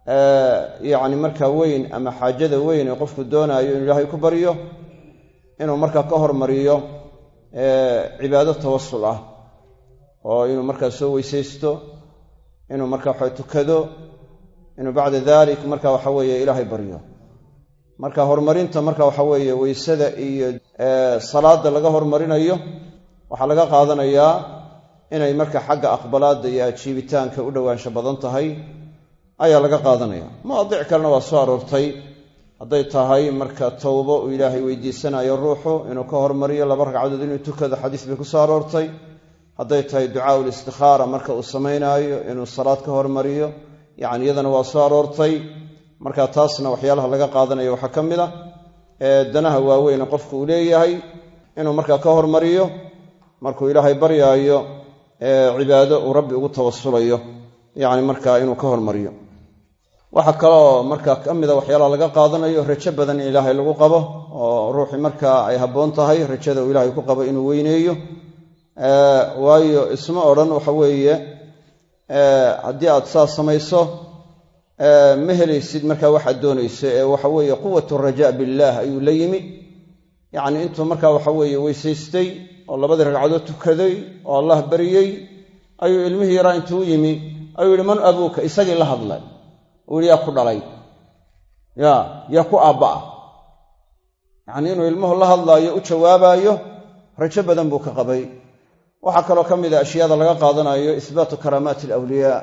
yacni markaa weyn ama xaajada weyn ee qofku doonaayo inuu ilaahay ku baryo inuu markaa ka hormariyo cibaado tawasul ah oo inuu markaa soo weysaysto inuu markaa waxa tukado inuu bacda dalik marka waxa weeye ilaahay baryo marka horumarinta marka waxa weeye weysada iyo salaada laga hormarinayo waxaa laga qaadanayaa inay marka xagga aqbalaadda iyo ajiibitaanka u dhowaansho badan tahay ayaa laga qaadanaya. Mawaadic kalena waa soo aroortay. Hadday tahay marka towbo uu ilaahay weydiisanayo ruuxu inuu ka hormariyo laba ragcadood inuu tukado xadiis bay ku soo aroortay. Hadday tahay ducaaul istikhaara marka uu samaynaayo inuu salaad ka hormariyo yacni iyadana waa soo aroortay. Marka taasna waxyaalaha laga qaadanayo waxaa ka mid a danaha waaweyn qofku uu leeyahay inuu markaa ka hormariyo markuu ilaahay baryaayo cibaado uu rabbi ugu tawasulayo yacni markaa inuu ka hormariyo waxaa kaloo markaa ka mida waxyaalaha laga qaadanayo rajo badan in ilaahay lagu qabo oo ruuxii markaa ay habboon tahay rajada uu ilaahay ku qabo inuu weyneeyo. Waayo isma odhan waxa weeye haddii aad saas samayso ma helaysid markaa waxaad doonayso ee waxa weeye quwatu rajaa billaah ayuu la yimi. Yacni intuu markaa waxa weeye weysaystay oo labadii ragcadood tukaday oo allah baryey ayuu ilmihii yaraa intuu u yimi. Ayuu yidhi man abuuka? Isagii la hadlay yidhi yaa ku dhalay. Ya yaa ku aabba'a yacnii inuu ilmuhu la hadlaayo u jawaabaayo rajo badan buu ka qabay. Waxaa kaloo ka mid a ashyaada laga qaadanayo ihbaatu karaamaati alawliyaa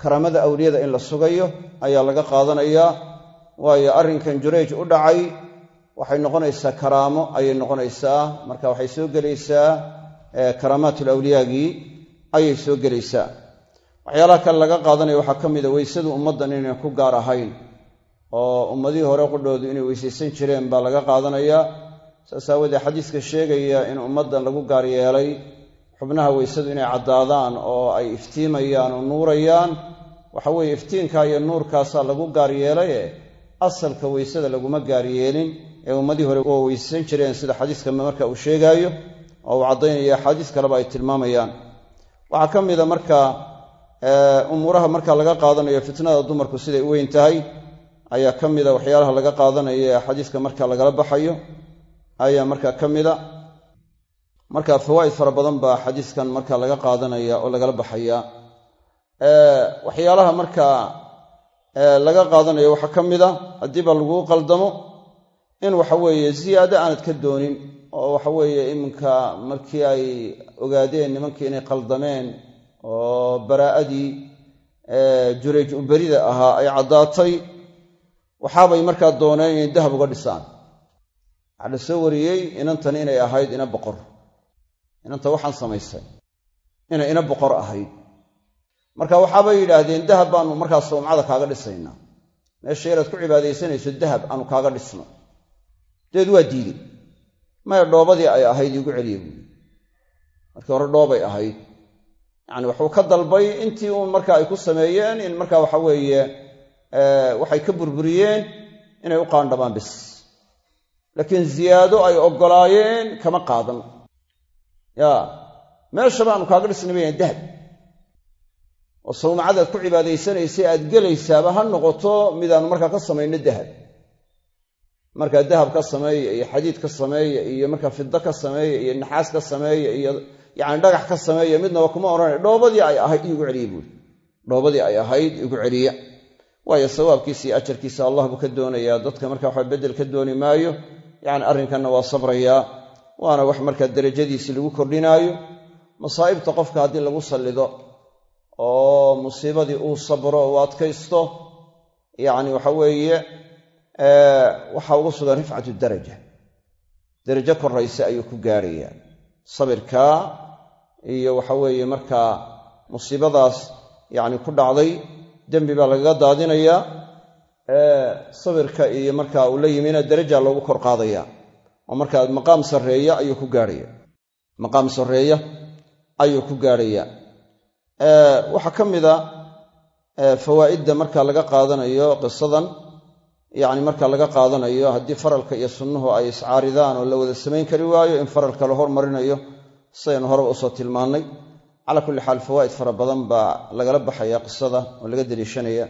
karaamada awliyada in la sugayo ayaa laga qaadanayaa waayo arrinkan jurayj u dhacay waxay noqonaysaa karaamo ayay noqonaysaa. Marka waxay soo gelaysaa karaamaatul awliyaagii ayay soo gelaysaa waxyaalaha kale laga qaadanaya waxaa ka mida weysadu ummaddan inay ku gaar ahayn oo ummadihii hore qudhoodu inay weysaysan jireen baa laga qaadanayaa saas aawoodee xadiiska sheegaya in ummaddan lagu gaar yeelay xubnaha weysadu inay caddaadaan oo ay iftiimayaan oo nuurayaan waxa weeye iftiinkaa iyo nuurkaasaa lagu gaar yeelaye asalka weysada laguma gaar yeelin ee ummadihii hore oo weysaysan jireen sida xadiiska marka uu sheegaayo oo uu caddaynaya axaadiis kaleba ay tilmaamayaan. Waxaa ka mida marka umuuraha marka laga qaadanayo fitnada dumarku siday u weyn tahay ayaa ka mida waxyaalaha laga qaadanayo ee xadiiska marka lagala baxayo ayaa marka ka mida. Marka fawaa'id fara badan baa xadiiskan marka laga qaadanaya oo lagala baxaya. Waxyaalaha marka laga qaadanayo waxaa ka mid a haddiiba laguu qaldamo in waxa weeye ziyaado aanad ka doonin oo waxa weeye iminka markii ay ogaadeen nimankii inay qaldameen oo baraa'adii jurayj uberida ahaa ay caddaatay waxaabay markaa dooneen inay dahab uga dhisaan. Waxaa la soo wariyey inantani inay ahayd ina boqor. Inanta waxaan samaysay inay ina boqor ahayd. Marka waxaabay yidhaahdeen dahab baanu markaa sawmcada kaaga dhisaynaa. Meesha yaraad ku cibaadaysanayso dahab aanu kaaga dhisno. Deed waa diidey maya dhoobadii ay ahayd iigu celiya buui markii hore dhoobay ahayd yacni waxuu ka dalbay intii uun marka ay ku sameeyeen in marka waxa weeye waxay ka burburiyeen inay u qaandhamaan bis. Laakiin ziyaado ay oggolaayeen kama qaadan. Ya meeshaba aanu kaaga dhisnay dahab. Oo sawmacadaad ku cibaadaysanaysay aad gelaysaaba ha noqoto midaanu markaa ka samayno dahab. Markaa dahab ka sameeya iyo xadiid ka sameeya iyo markaa fiddo ka sameeya iyo naxaas ka sameeya iyo yacni dhagax ka sameeya midnaba kuma odhanay dhoobadii ay ahayd igu celiya buuri dhoobadii ay ahayd igu celiya waayo sawaabkiisa iyo ajarkiisa allah buu ka doonayaa dadka marka waxa beddel ka dooni maayo yacni arrinkanna waa sabrayaa waana wax markaa derajadiisii lagu kordhinaayo. Masaa'ibta qofka haddii lagu sallido oo musiibadii uu sabro uu adkaysto yacni waxa weeye waxaa ugu sugan rifcatu daraja. Derajo koraysa ayuu ku gaarayaa sabirkaa iyo waxa weeye markaa musiibadaas yacni ku dhacday dembi baa lagaga daadinayaa sabirka iyo markaa uu la yimina daraja loogu kor qaadaya. Oo markaa maqaam sarreeya ayuu ku gaarhaya maqaam sarreeya ayuu ku gaadhayaa waxaa ka mida fawaa'idda marka laga qaadanayo qisadan yacni marka laga qaadanayo haddii faralka iyo sunnuhu ay iscaaridaan oo la wada samayn kari waayo in faralka la hormarinayo sidaynu horeba u soo tilmaannay. Calaa kulli xaal fawaa'id fara badan baa lagala baxaya qisada oo laga deliishanaya.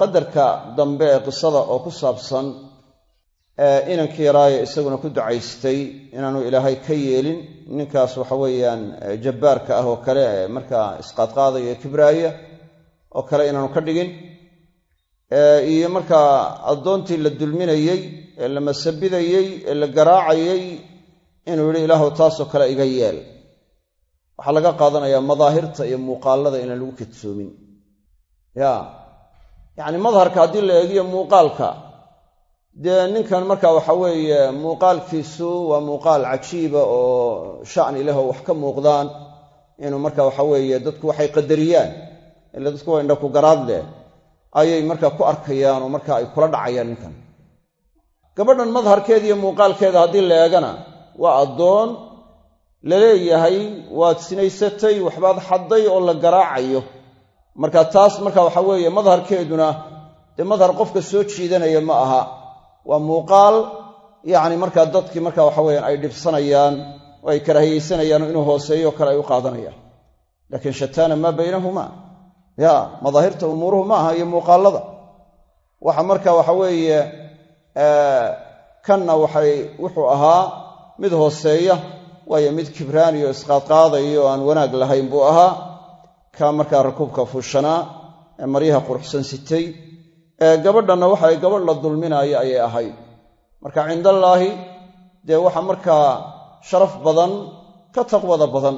Qadarka dambe ee qisada oo ku saabsan inankii yaraaye isaguna ku ducaystay inaanu ilaahay ka yeelin ninkaas waxa weeyaan jabbaarka ah oo kale ee markaa isqaadqaadaya kibraaya oo kale inaanu ka dhigin iyo markaa addoontii la dulminayey ee la masabidayey ee la garaacayey inuu yidhi ilaahu taasoo kale iga yeel. Waxaa laga qaadanayaa madaahirta iyo muuqaallada inaan lagu kadsoomin ya yacni madharka haddii la eegiyo muuqaalka dee ninkan marka waxa weeye muuqaalkiisu waa muuqaal cajiiba oo sha'ni leh oo wax ka muuqdaan inuu marka waxa weeye dadku waxay qadariyaan ila dadku waa indha ku garaad leh ayay marka ku arkayaan oo marka ay kula dhacayaan ninkan. Gabadhan madharkeeda iyo muuqaalkeeda haddii la eegana waa addoon la leeyahay waad sinaysatay waxbaad xadday oo la garaacayo. Marka taas marka waxa weeye madharkeeduna dee madhar qofka soo jiidanaya ma aha. Waa muuqaal yacni markaa dadkii marka waxa weyaan ay dhibsanayaan oo ay karaahiyeysanayaan oo inuu hooseeyo kale ay u qaadanayaan. Laakiin shataana maa baynahumaa ya madaahirta umuuruhu ma aha iyo muuqaallada waxa marka waxa weeye kanna waxay wuxuu ahaa mid hooseeya waayo mid kibraaniyo isqaadqaadayo aan wanaag lahayn buu ahaa. Ka markaa rakuubka fuushanaa ee maryaha quruxsan sitay gabadhanna waxay gabadh la dulminaayo ayay ahayd. Marka cindallaahi dee waxa markaa sharaf badan ka taqwada badan.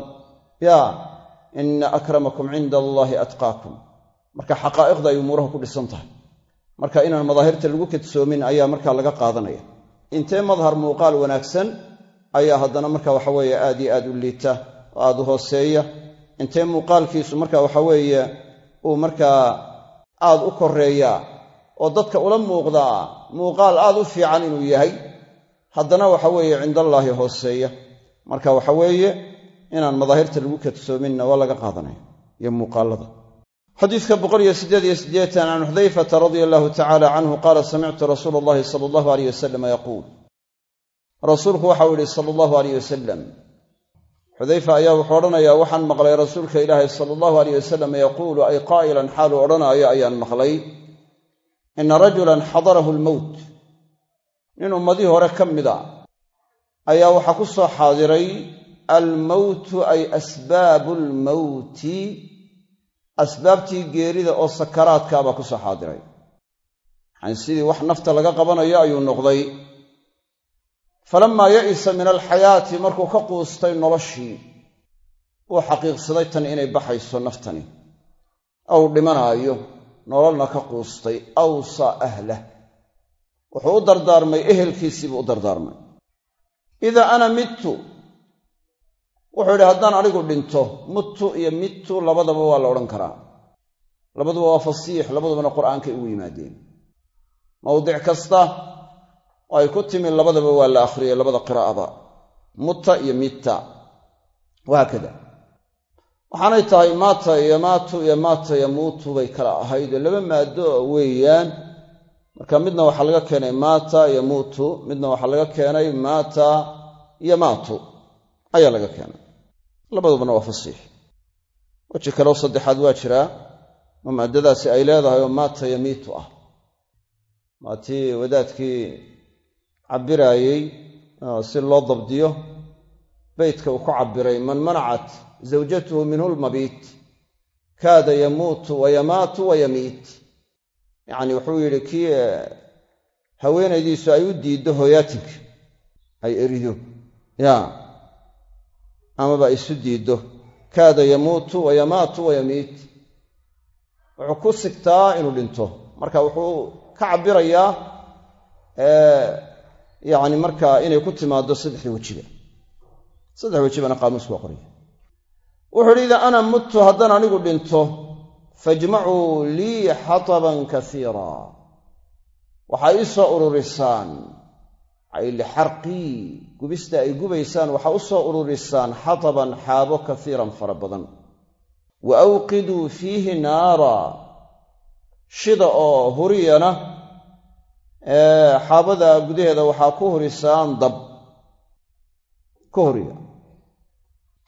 Ya ina akramakum cinda allaahi atqaakum. Marka xaqaa'iqda ay umuuraha ku dhisan tahay. Marka inaan madaahirta lagu kadsoomin ayaa markaa laga qaadanaya. Intee madhar muuqaal wanaagsan ayaa haddana marka waxa weeye aad iyo aad u liita oo aad u hooseeya. Intee muuqaalkiisu marka waxa weeye uu markaa aad u koreeyaa oo dadka ula muuqdaa muuqaal aad u fiican inuu yahay haddana waxa weeye cindallaahi hooseeya. Marka waxa weeye inaan madaahirta lagu kadsoominna waa laga qaadanaya iyo muuqaalada. Xadiidka siddeetan can xudayfata radia allahu tacala canhu qaala samictu rasuula allahi sala allahu aleyh wasalama yaquul. Rasuulku waxau yihi sala allahu aleyh wasalam xudayfa ayaa wuxuu odhanayaa waxaan maqlay rasuulka ilaahi sala allahu aleyh wasalam yaquulu ay qaa'ilan xaaluu odhanaayo ayaan maqlay. Ina rajulan xadarahu lmowt nin ummadihii hore ka mida ayaa waxaa ku soo xaadiray almowtu ay asbaabu lmowti asbaabtii geerida oo sakaraadkaa baa ku soo xaadiray. Yani sidii wax nafta laga qabanayo ayuu noqday. Falammaa ya'isa min alxayaati markuu ka quustay noloshii uu xaqiiqsaday tan inay baxayso naftani. Ou dhimanaayo nololna ka quustay. Awsaa ahlah wuxuu u dardaarmay ehelkiisiibuu u dardaarmay. Idaa ana midtu wuxuu yidhi haddaan anigu dhinto muttu iyo mittu labadaba waa la odhan karaa. Labaduba waa fasiix labadubana qur'aankay ugu yimaadeen. Mawdic kasta oo ay ku timi labadaba waa la akhriyay labada qiraa'aba mutta iyo mitta. Wahaakada waxaanay tahay maata iyo maatu iyo maata iyo muutu bay kala ahayd oo laba maado weeyaan. Marka midna waxaa laga keenay maata iyo muutu. Midna waxaa laga keenay maata iyo maatu. Ayaa laga keenay labadubana waa fasiix weji kaleo saddexaad waa jiraa oo maadadaasi ay leedahay oo maata iyo miitu ah. Maatii wadaadkii cabbiraayey si loo dabdiyo beytka uu ku cabbiray man manacat zawjatuhu minhu lmabiit kaada yamuutu wa yamaatu wa yamiit. Yacni wuxuu yidhi kii haweenaydiisu ay u diiddo hooyaatinka ay erido. Ya amaba isu diiddo. Kaada yamuutu wa yamaatu wa yamiit. Wuxuu ku sigtaa inuu dhinto. Marka wuxuu ka cabbirayaa yacni markaa inay ku timaaddo saddexda wejiba saddex wejibana qaamuusku waa qorya wuxuu idhi idaa ana muttu haddaan anigu dhinto fajmacuu lii xataban kasiira waxaa ii soo ururisaan ay lixarqii gubista ay gubaysaan waxaa u soo ururisaan xataban xaabo kasiiran fara badan. Wa awqiduu fiihi naara shida oo huriyana xaabada gudaheeda waxaa ku hurisaan dab ka horiya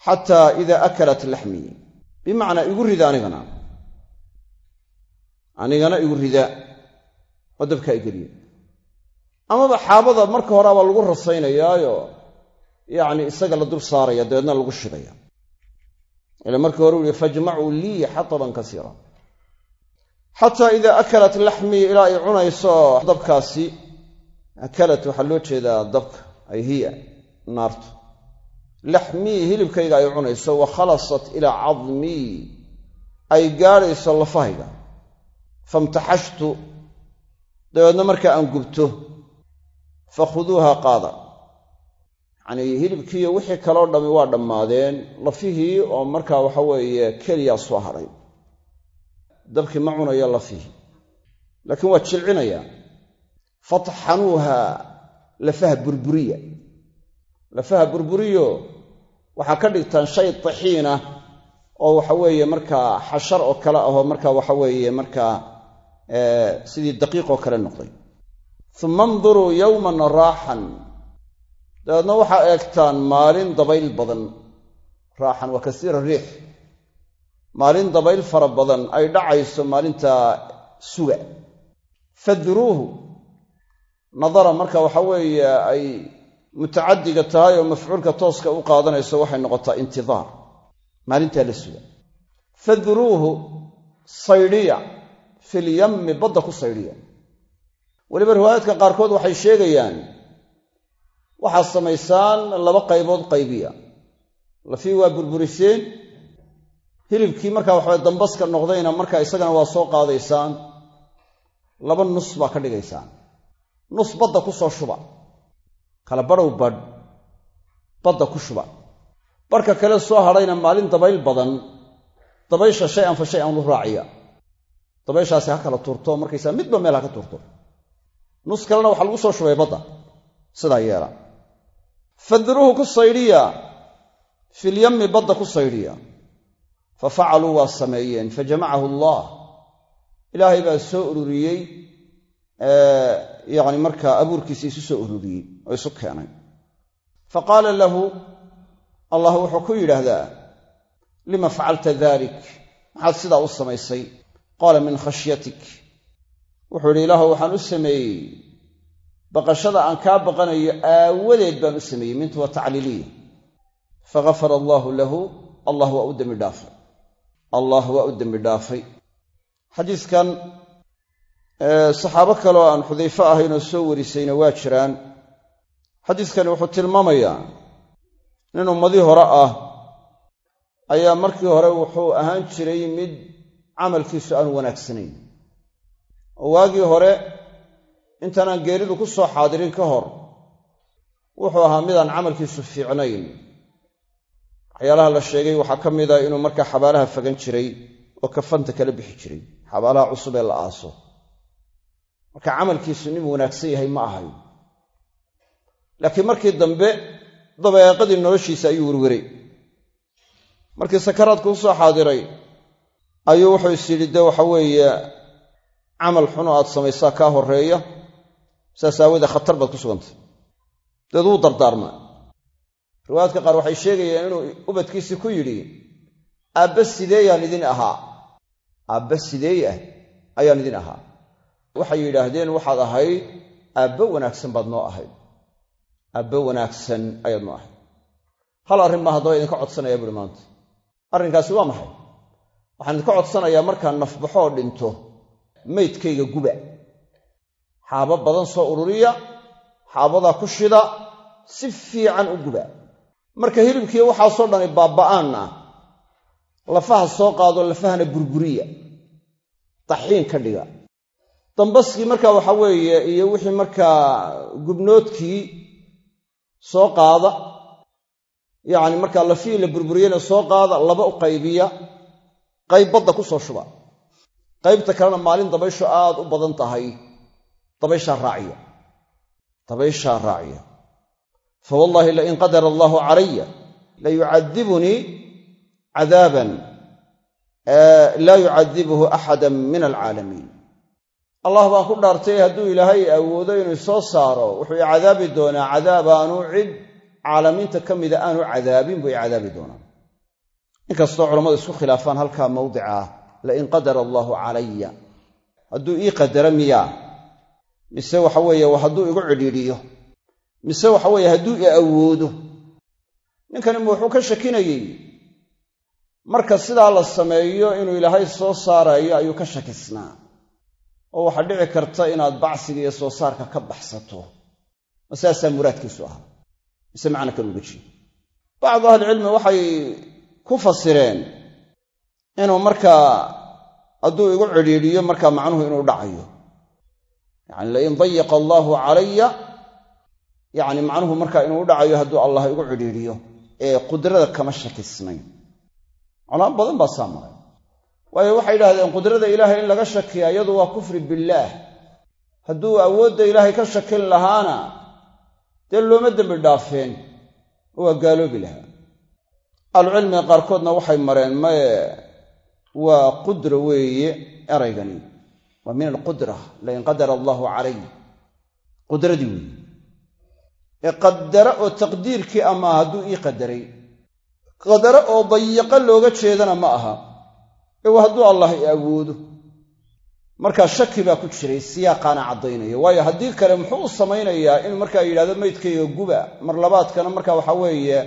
xataa idaa akalat laxmii bimacnaa igu rida anigana. Anigana igu rida oo dabkaa igeliya amaba xaabada marka horeaba lagu rasaynayaayo yacni isaga la dul saaraya dabeedna lagu shidaya. Ila markii hore u yihi fajmacuu lii xataban kasiira xataa idaa akalat laxmii ilaa ay cunayso dabkaasi akalat waxaa loo jeedaa dabka ay hiya naartu. Laxmii hilibkayga ay cunayso wa khalasat ilaa cadmii ay gaadhayso lafahayga famtaxashtu dabeedna markaa aan gubto fakhuduuha qaada. Yacnii hilibkiiyo wixii kaloo dhammi waa dhammaadeen lafihii oo markaa waxa weeye keliyaa soo hadhay dabkii ma cunayo lafihii laakiin waa jilcinaya. Fatxanuuha lafaha burburiya. Lafaha burburiyo waxaa ka dhigtaan shay taxiina oo waxa weeye markaa xashar oo kale ahoo markaa waxa weeye markaa sidii daqiiqoo kale noqday uma anduruu yowman raaxan. Dabeedna waxaa eegtaan maalin dabayl badan. Raaxan waa kasiira riix. Maalin dabayl fara badan ay dhacayso maalinta suga. Fadruuhu nadara marka waxa weeye ay mutacadiga tahay oo mafcuulka tooska u qaadanayso waxay noqotaa intidaar maalintaa la suga. Fadruuhu saydhiya filyammi badda ku saydhiya weliba riwaayaadka qaarkood waxay sheegayaan waxaad samaysaan laba qaybood qaybiya. Lafii waa burburiseen hilibkii markaa waxabay dambaska noqdayna markaa isagana waa soo qaadaysaan. Laba nus baa ka dhigaysaan. Nus badda ku soo shuba. Kala badhow badh badda ku shuba. Barhka kale soo hadhayna maalin dabayl badan. Dabaysha shay an fa shay an lu raaciya. Dabayshaasi ha kala turto markaysaa midba meel ha ka turto nus kalena waxaa lagu soo shubay badda. Sidaa yeela. Fadruuhu ku saydhiya filyammi badda ku saydhiya fa facaluu waa sameeyeen. Fa jamacahu allah. Ilaahay baa soo ururiyey yacni markaa abuurkiisa isu soo ururiyey oo isu keenay. Fa qaala lahu allah wuxuu ku yidhaahdaa lima facalta dalik maxaad sidaa u samaysay? Qaala min khashyatik wuxuu yidhi ilaahu waxaan u sameeyey baqashada aan kaa baqanayo aawadeed baan u sameeyey mintu waa tacliiliya. Fagafara allaahu lahu allah waa u dembi dhaafay. Allah waa u dembi dhaafay. Xadiiskan saxaabo kaleoo aan xudayfe ahaynoo soo warisayna waa jiraan. Xadiiskani wuxuu tilmaamayaa nin ummadii hore ah ayaa markii hore wuxuu ahaan jiray mid camalkiisu aan wanaagsanayn oo waagii hore intaanaan geeridu ku soo xaadirin ka hor wuxuu ahaa midaan camalkiisu fiicnayn. Waxyaalaha la sheegay waxaa ka mid a inuu markaa xabaalaha fagan jiray oo kafanta kala bixi jiray. Xabaalaha cusub ee la aaso. Marka camalkiisu nin wanaagsan yahay ma ahayn. Laakiin markii dambe dabeeqadii noloshiisa ayuu werweray markii sakaraadku u soo xaadiray ayuu wuxuu is yidhi de waxa weeye camal xun oo aad samaysaa kaa horreeya saas aawoodee khatar baad ku sugantay. Dabeed wuu dardaarmaa riwaayaadka qaar waxay sheegayaan inuu ubadkiisii ku yidhi aabba sideeyaan idin ahaa? Aabba sideey ah ayaan idin ahaa. Waxay yidhaahdeen waxaad ahayd aabbo wanaagsan baad noo ahayd. Aabbo wanaagsan ayaad noo ahayd. Hal arrin maa haddaba idinka codsanaya buuhi maanta. Arrinkaasi waa maxay? Waxaan idinka codsanayaa markaan nafbaxoo dhinto maydkayga guba. Xaabo badan soo ururiya xaabadaa ku shida si fiican u guba. Marka hilibkii waxaasoo dhani baaba'aanna lafaha soo qaado lafahana burburiya taxiin ka dhiga. Dambaskii marka waxa weeye iyo wixii markaa gubnoodkii soo qaada yacni markaa lafihii la burburiyana soo qaada laba u qaybiya qayb badda ku soo shuba qaybta kalena maalin dabayshu aad u badan tahay. Dabayshaa raaciya. Dabayshaa raaciya. Fa lain qadara allaahu calaya la yucadibunii cadaaban laa yucadibuhu axada min alcaalamiin. Allah baan ku dhaartay hadduu ilaahay awoodo inuu soo saaro. Wuxuu i cadaabi doonaa cadaab aanu cid caalamiinta ka mida aanu cadaabin buu i cadaabi doonaa. Inkastoo culammadu isku khilaafaan halkaa mawdica lain qadara allaahu calaya hadduu ii qadara miyaa? Mise waxa weeye hadduu igu cidhiidhiyo? Mise waxa weeye hadduu i awoodo? Ninkani wuxuu ka shakinayey. Marka sidaa la sameeyo inuu ilaahay soo saarayo ayuu ka shakisnaa. Oo waxaa dhici karta inaad bacsiga iyo soo saarka ka baxsato. Ma saasaa muraadkiisu ahaa. Mise macna kale uga jeedo bacdu ahlicilmi waxay ku fasireen inuu markaa hadduu igu cidhiidhiyo markaa macnuhu inuu dhacayo. Yacni lain dayiqa allaahu calaya yacni macnuhu markaa inuu dhacayo hadduu allah igu cidhiidhiyo ee qudrada kama shakisnayn. Culamo badan baa saa maray. Waayo waxay yidhahdeen qudrada ilaahay in laga shakiya iyadu waa kufri billaah. Hadduu awoodda ilaahay ka shakin lahaana dee looma dembi dhaafeen. Oo waa gaaloobi lahaa. Ahlucilmiga qaarkoodna waxay mareen maye waa qudra weeye eraygani. Waa min alqudra lain qadara allaahu calay qudradii weeye. Ee qadara oo taqdiirkii ama hadduu ii qadaray. Qadaro oo dayiqo looga jeedana ma aha. Ee waa hadduu allah i awoodo. Markaa shaki baa ku jiray siyaaqaana caddaynaya waayo haddii kale muxuu u samaynayaa inuu markaa yidhahdo maydkayga guba mar labaadkana marka waxa weeye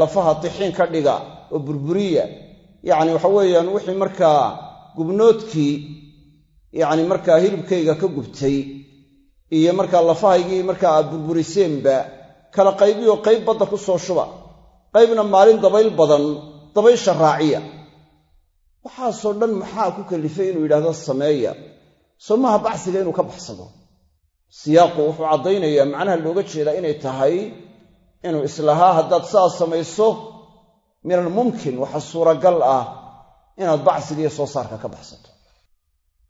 lafaha tixiin ka dhiga oo burburiya yacni waxa weeyaan wixii markaa gubnoodkii yacni markaa hilibkayga ka gubtay iyo markaa lafahaygii markaa aad burburiseenba kala qaybiyo qayb badda ku soo shuba. Qaybna maalin dabayl badan dabaysha raaciya. Waxaasoo dhan maxaa ku kalifay inuu yidhahdo sameeya. Soo maaha bacsiga inuu ka baxsado. Siyaaqu wuxuu caddaynayaa macnaha looga jeedaa inay tahay inuu islahaa haddaad saas samayso min almumkin waxa suuragal ah inaad bacsiga iyo soo saarka ka baxsato.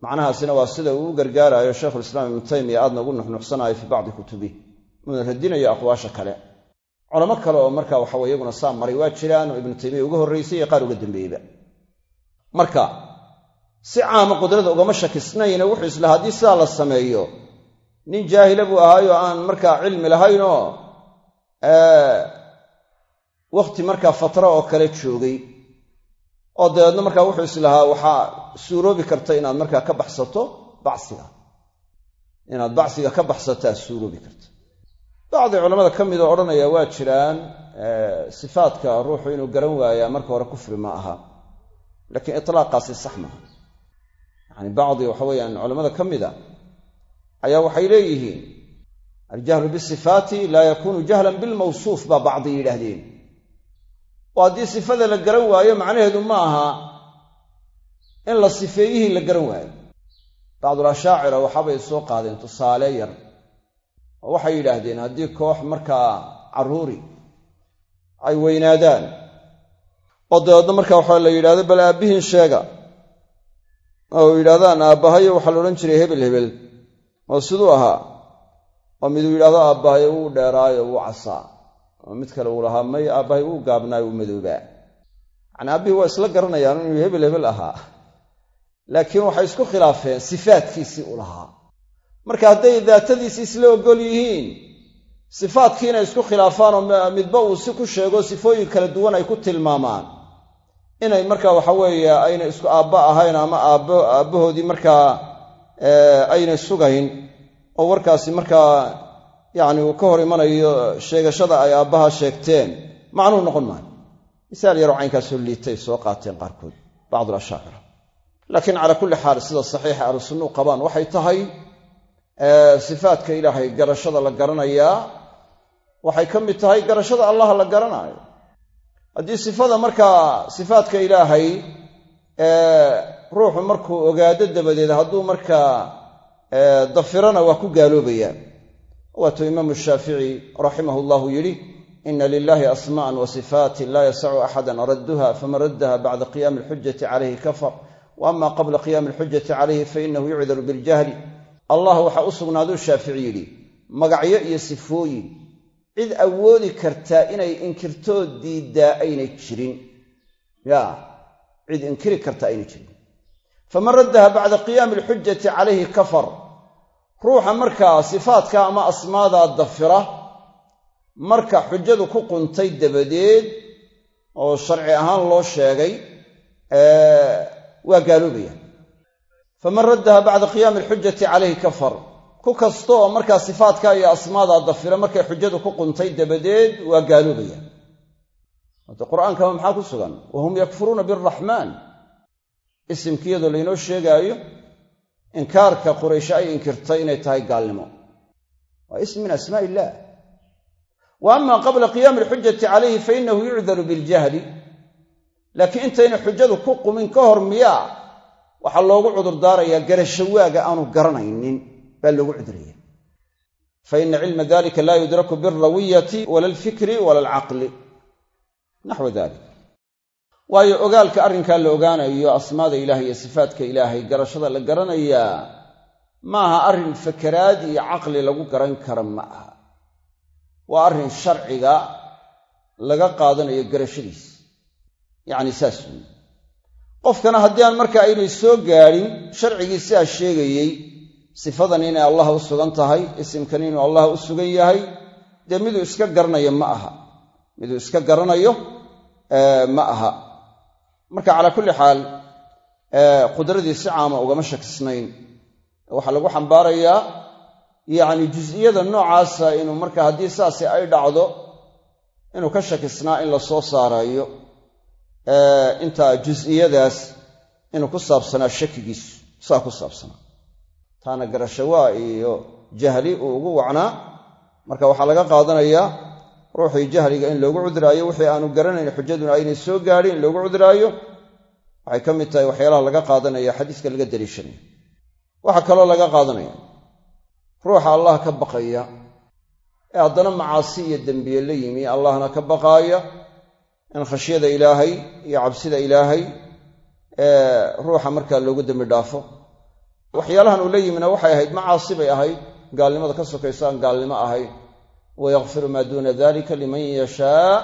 Macnahaasina waa sida uu u gargaaraayo shaykhulislaam ibnu taymiya aadna ugu nuxnuxsanaayo fii bacdi kutubih uuna radinayo aqwaasha kale. Culamo kale oo marka waxawe iyaguna saa maray waa jiraan oo ibnu taymiya uga horraysay iyo qaar uga dambeeyeyba. Marka si caama qudrada ugama shakisnayne wuxuu isla haddii sidaa la sameeyo nin jaahila buu ahaayoo aan markaa cilmi lahaynoo wakhti markaa fatra oo kale joogay oo dabeedna markaa wuxuu islahaa waxaa suuroobi karta inaad markaa ka baxsato bacsiga. Inaad bacsiga ka baxsataa suuroobi karta bacdi culamada ka midoo odhanaya waa jiraan sifaadka ruuxu inuu garan waayaa marka hore kufri ma aha laakiin itlaaqaasi sax maaha yacani bacdi waxa weeyaan culammada ka mida ayaa waxay leeyihiin aljahlu bisifaati laa yakuunu jahlan bilmawsuuf baa bacdi yidhaahdeen oo haddii sifada la garan waayo macnaheedu ma aha in la sifeeyihii la garan waayo. Bacdulashaacira waxaabay soo qaadeen tusaale yar. Oo waxay yidhaahdeen haddii koox markaa carruuri ay weynaadaan oo dabeedna marka waxa la yidhahdo bal aabbihiin sheega. Oo yidhahdaan aabbahayo waxaa la odhan jiray hebel hebel. Oo siduu ahaa oo miduu yidhahdo aabbahayo wuu dheeraayo wuu casaa oo mid kale uu lahaa may aabbahay wuu gaabnaayo wuu madoobaa yacni aabbihii waa isla garanayaan inuu hebel hebel ahaa. Laakiin waxay isku khilaafeen sifaadkiisii u lahaa. Marka hadday daatadiisi isla oggol yihiin sifaadkii inay isku khilaafaan oo midba uu si ku sheego sifooyin kala duwan ay ku tilmaamaan. Inay marka waxa weeye aynay isku aabba ahayn ama aabbahoodii markaa aynay sugayn oo warkaasi markaa yacni uu ka hor imanayo sheegashada ay aabbaha sheegteen. Macnuhu noqon maayo. Misaal yaroo caynkaasoo liitay soo qaateen qaarkood bacdu alashaacira laakiin calaa kulli xaal sida saxiixa ahlu sunnuhu qabaan waxay tahay sifaadka ilaahay garashada la garanayaa waxay ka mid tahay garashada allah la garanaayo haddii sifada markaa sifaadka ilaahay ruuxu markuu ogaado dabadeed hadduu markaa dafirana waa ku gaaloobayaa waatuu imaamu shaafici raximahu llahu yidhi ina lilahi asma'an wa sifaatin laa yasacu axadan radduha faman raddaha bacda qiyaami alxujati calayhi kafar. Wa qabla qiyaami alxujati calayhi fainahu yucdaru biljahli allah waxaa u sugnaaduu shaafici yidhi magacyo iyo sifooyin cid awoodi kartaa inay inkirtoo diiddaa aynay jirin. Ya cid inkiri kartaa aynay jirin. Faman raddaha bacda qiyaami alxujati calayhi kafar ruuxa markaa sifaadka ama asmaadaa dafira marka xujadu ku quntay dabadeed oo sharci ahaan loo sheegay waa gaaloobaya faman raddaha bacda qiyaami alxujati calayhi kafar ku kasta oo markaa sifaadka iyo asmaadaa dafira markay xujadu ku quntay dabadeed waa gaaloobaya hadda qur'aankaba maxaa ku sugan? Wahum yakfuruuna biaraxmaan isimkiyadoo laynoo sheegaayo inkaarka qurayshe ay inkirtay inay tahay gaalnimo. Waa ism min asmaa illah wa ama qabla qiyaami alxujati calayhi fainahu yucdaru biljahli. Laakiin intayna xujadu ku qumin ka hor miyaa waxaa loogu cudurdaarayaa garasho waaga aanu garanaynin baa loogu cuduraya. Fa ina cilma dalika laa yudraku bialrawiyati wala alfikri wala alcaqli naxwu dalik waayo ogaalka arrinkaa la ogaanayo asmaada ilaahay iyo sifaadka ilaahay garashada la garanayaa maaha arrin fakeraad iyo caqli lagu garan kara ma aha. Waa arrin sharciga laga qaadanayo garashadiis yacni saas weyi qofkana haddii aan marka aynay soo gaadhin sharcigii sidaa sheegayey sifadan inay allah u sugan tahay isimkan inuu allah u sugan yahay dee miduu iska garanayo ma aha. Miduu iska garanayo ma aha marka calaa kulli xaal qudradii si caama ugama shakisnayn waxaa lagu xambaarayaa yacni jus'iyada noocaasa inuu marka haddii saasi ay dhacdo inuu ka shakisnaa in la soo saarayo intaa jus'iyadaas inuu ku saabsanaa shakigiisu saa ku saabsanaa. Taana garashawaa iyo jahli uu ugu wacnaa. Marka waxaa laga qaadanayaa ruuxii jahliga in loogu cuduraayo wixii aanu garanayn xujaduna aynay soo gaadhin in loogu cuduraayo waxay ka mid tahay waxyaalaha laga qaadanaya xadiiska laga daliishanayo waxaa kaloo laga qaadanaya ruuxa allah ka baqaya ee haddana macaasi iyo dembiye la yimi allahna ka baqaaya in khashyada ilaahay iyo cabsida ilaahay ee ruuxa markaa loogu dembi dhaafo. Waxyaalahan uu la yimina waxay ahayd macaasi bay ahayd gaalnimada ka sokayso aan gaalnimo ahayn wayakfiru maa duuna dalika liman yashaa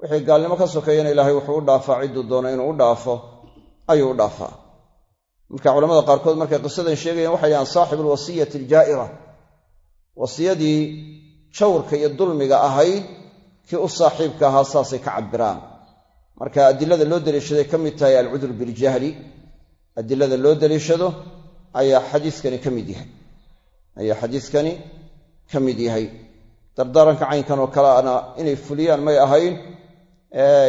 wixii gaalnimo ka sokeeyana ilaahay wuxuu u dhaafaa cidduu doono inuu u dhaafo ayuu u dhaafaa marka culamada qaarkood markay qisadan sheegayaan waxay dhahaan saaxibu alwasiyati aljaa'ira wasiyadii jawrka iyo dulmiga ahayd kii u saaxiibka ahaa saasay ka cabiraan marka adilada loo daliishaday ka mid tahay alcudru biljahli adilada loo daliishado ayaa xadiiskani ka mid xadiiskani ka mid yahay dardaaranka caynkan oo kaleana inay fuliyaan may ahayn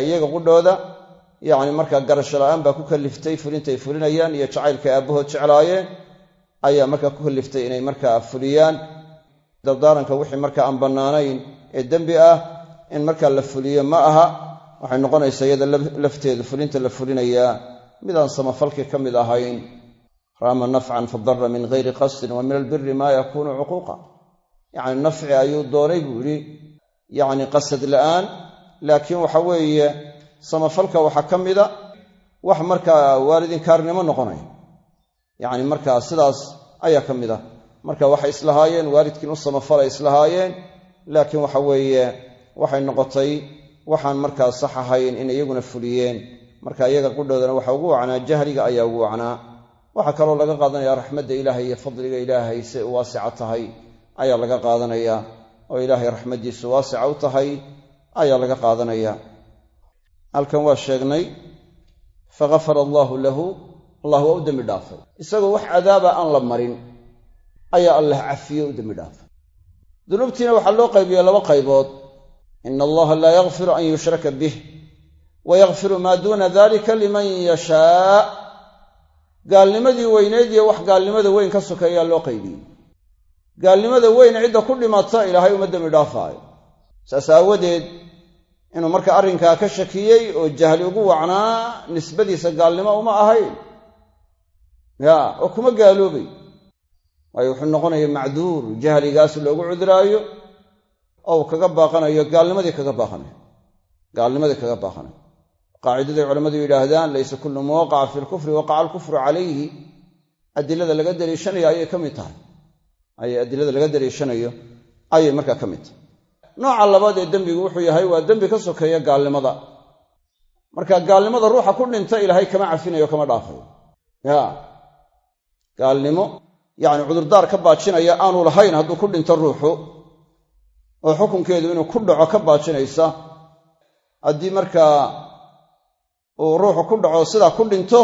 iyaga qudhooda yacni markaa garasho la'aan baa ku kalliftay fulintay fulinayaan iyo jacaylkay aabbahood jeclaayeen ayaa markaa ku kalliftay inay markaa fuliyaan. Dardaaranka wixii markaa aan bannaanayn ee dembi ah in markaa la fuliyo ma aha waxay noqonaysaa iyada lafteedu fulinta la fulinayaa. Midaan samafalkii ka mid ahayn raama nafcan fadara min gayri qasdin wa min albiri maa yakuunu cuquuqa yacni nafci ayuu doonay buu yidhi yacni qasad la'aan. Laakiin waxa weeye samafalka waxaa ka mida wax markaa waalidinkaarnimo noqonaya yacni markaa sidaas ayaa ka mid ah marka waxay islahaayeen waalidkiin u samafalay islahaayeen. Laakiin waxa weeye waxay noqotay waxaan markaa sax ahayn in iyaguna fuliyeen. Marka iyaga qudhoodana waxa ugu wacnaa jahliga ayaa ugu wacnaa. Waxaa kaloo laga qaadanaya raxmadda ilaahay iyo fadliga ilaahay say u waasica tahay ayaa laga qaadanaya oo ilaahay raxmaddiisu waasica u tahay ayaa laga qaadanaya. Halkan waa sheegnay fagafara allaahu lahu allah waa u dembi dhaafay. Isagoo wax cadaaba aan la marin ayaa allah cafiye u dembi dhaafay. Dunuubtiina waxaa loo qaybiyey laba qaybood. Ina allaha laa yakfiru an yushraka bih wa yakfiru maa duuna dalika liman yashaa. Gaalnimadii weyneyd iyo wax gaalnimada weyn ka sokeeyaa loo qaybiyey gaalnimada weyn cidda ku dhimata ilaahay uma dembi dhaafaayo. Saas aawadeed inuu marka arrinkaa ka shakiyey oo jahli ugu wacnaa nisbadiisa gaalnimo uma ahayn. Ya oo kuma gaaloobay. Waayo wuxuu noqonaya macduur jahligaas loogu cuduraayo oo uu kaga baaqanayo gaalnimadii kaga baaqanayo gaalnimadii kaga baaqanayo qaacidaday culammadu yidhaahdaan laysa kullu ma waqaca fi lkufri waqaca alkufru calayhi. Adilada laga daliishanayo ayay ka mid tahay ayay adilada laga daliishanayo ayay markaa ka mid. Tahay nooca labaad ee dembigu wuxuu yahay waa dembi ka sokeeya gaalnimada. Marka gaalnimada ruuxa ku dhinta ilaahay kama cafinayo kama dhaafayo ya. Gaalnimo yacni cudurdaar ka baajinaya aanu lahayn hadduu ku dhinto ruuxu oo xukunkeedu inuu ku dhaco ka baajinaysa haddii markaa uu ruuxu ku dhaco sidaa ku dhinto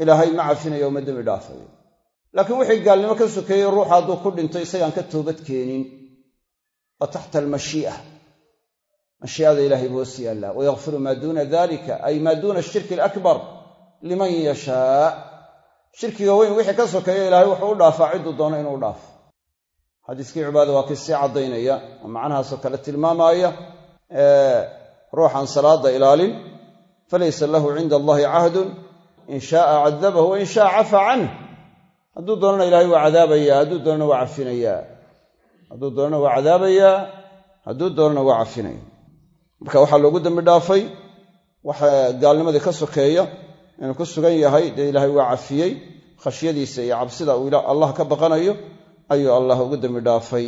ilaahay ma cafinayo uma dembi dhaafayo laakiin wixii gaalnimo ka sokeeyey ruuxu hadduu ku dhinto isagaan ka toobad keenin. Waa taxta almashii'a. Mashii'ada ilahay buu hoos yaallaa. Wayakfiru maa duuna dalika ay maa duuna ashirki alakbar liman yashaa. Shirkiga weyn wixii ka sokeeya ilaahay wuxuu u dhaafaa cidduu doono inuu dhaafo. Xadiiskii cibaada waa kii sii caddaynaya oo macnahaasoo kale tilmaamaaya ruuxaan salaadda ilaalin falaysa lahu cinda allahi cahdun in shaaa cadabahu wa in shaaa cafaa canh hadduu doonana ilahay waa cadaabayaa hadduu doonana waa cafinayaa. Hadduu doonana waa cadaabayaa hadduu doonana waa cafinaya marka waxaa loogu dembi dhaafay waxa gaalnimadii ka sokeeya inuu ku sugan yahay dee ilaahay waa cafiyey khashyadiisa iyo cabsida uu allah ka baqanayo ayuu allah ugu dembi dhaafay.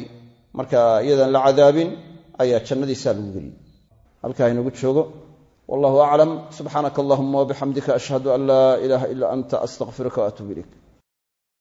Marka iyadaan la cadaabin ayaa jannadiisaa lagu geliyey halkaa inagu joogo. Wallahu aclam subxaanaka allahuma wabixamdika ashhadu an laa ilaaha ilaa anta astaqfiruka waatuub ilayk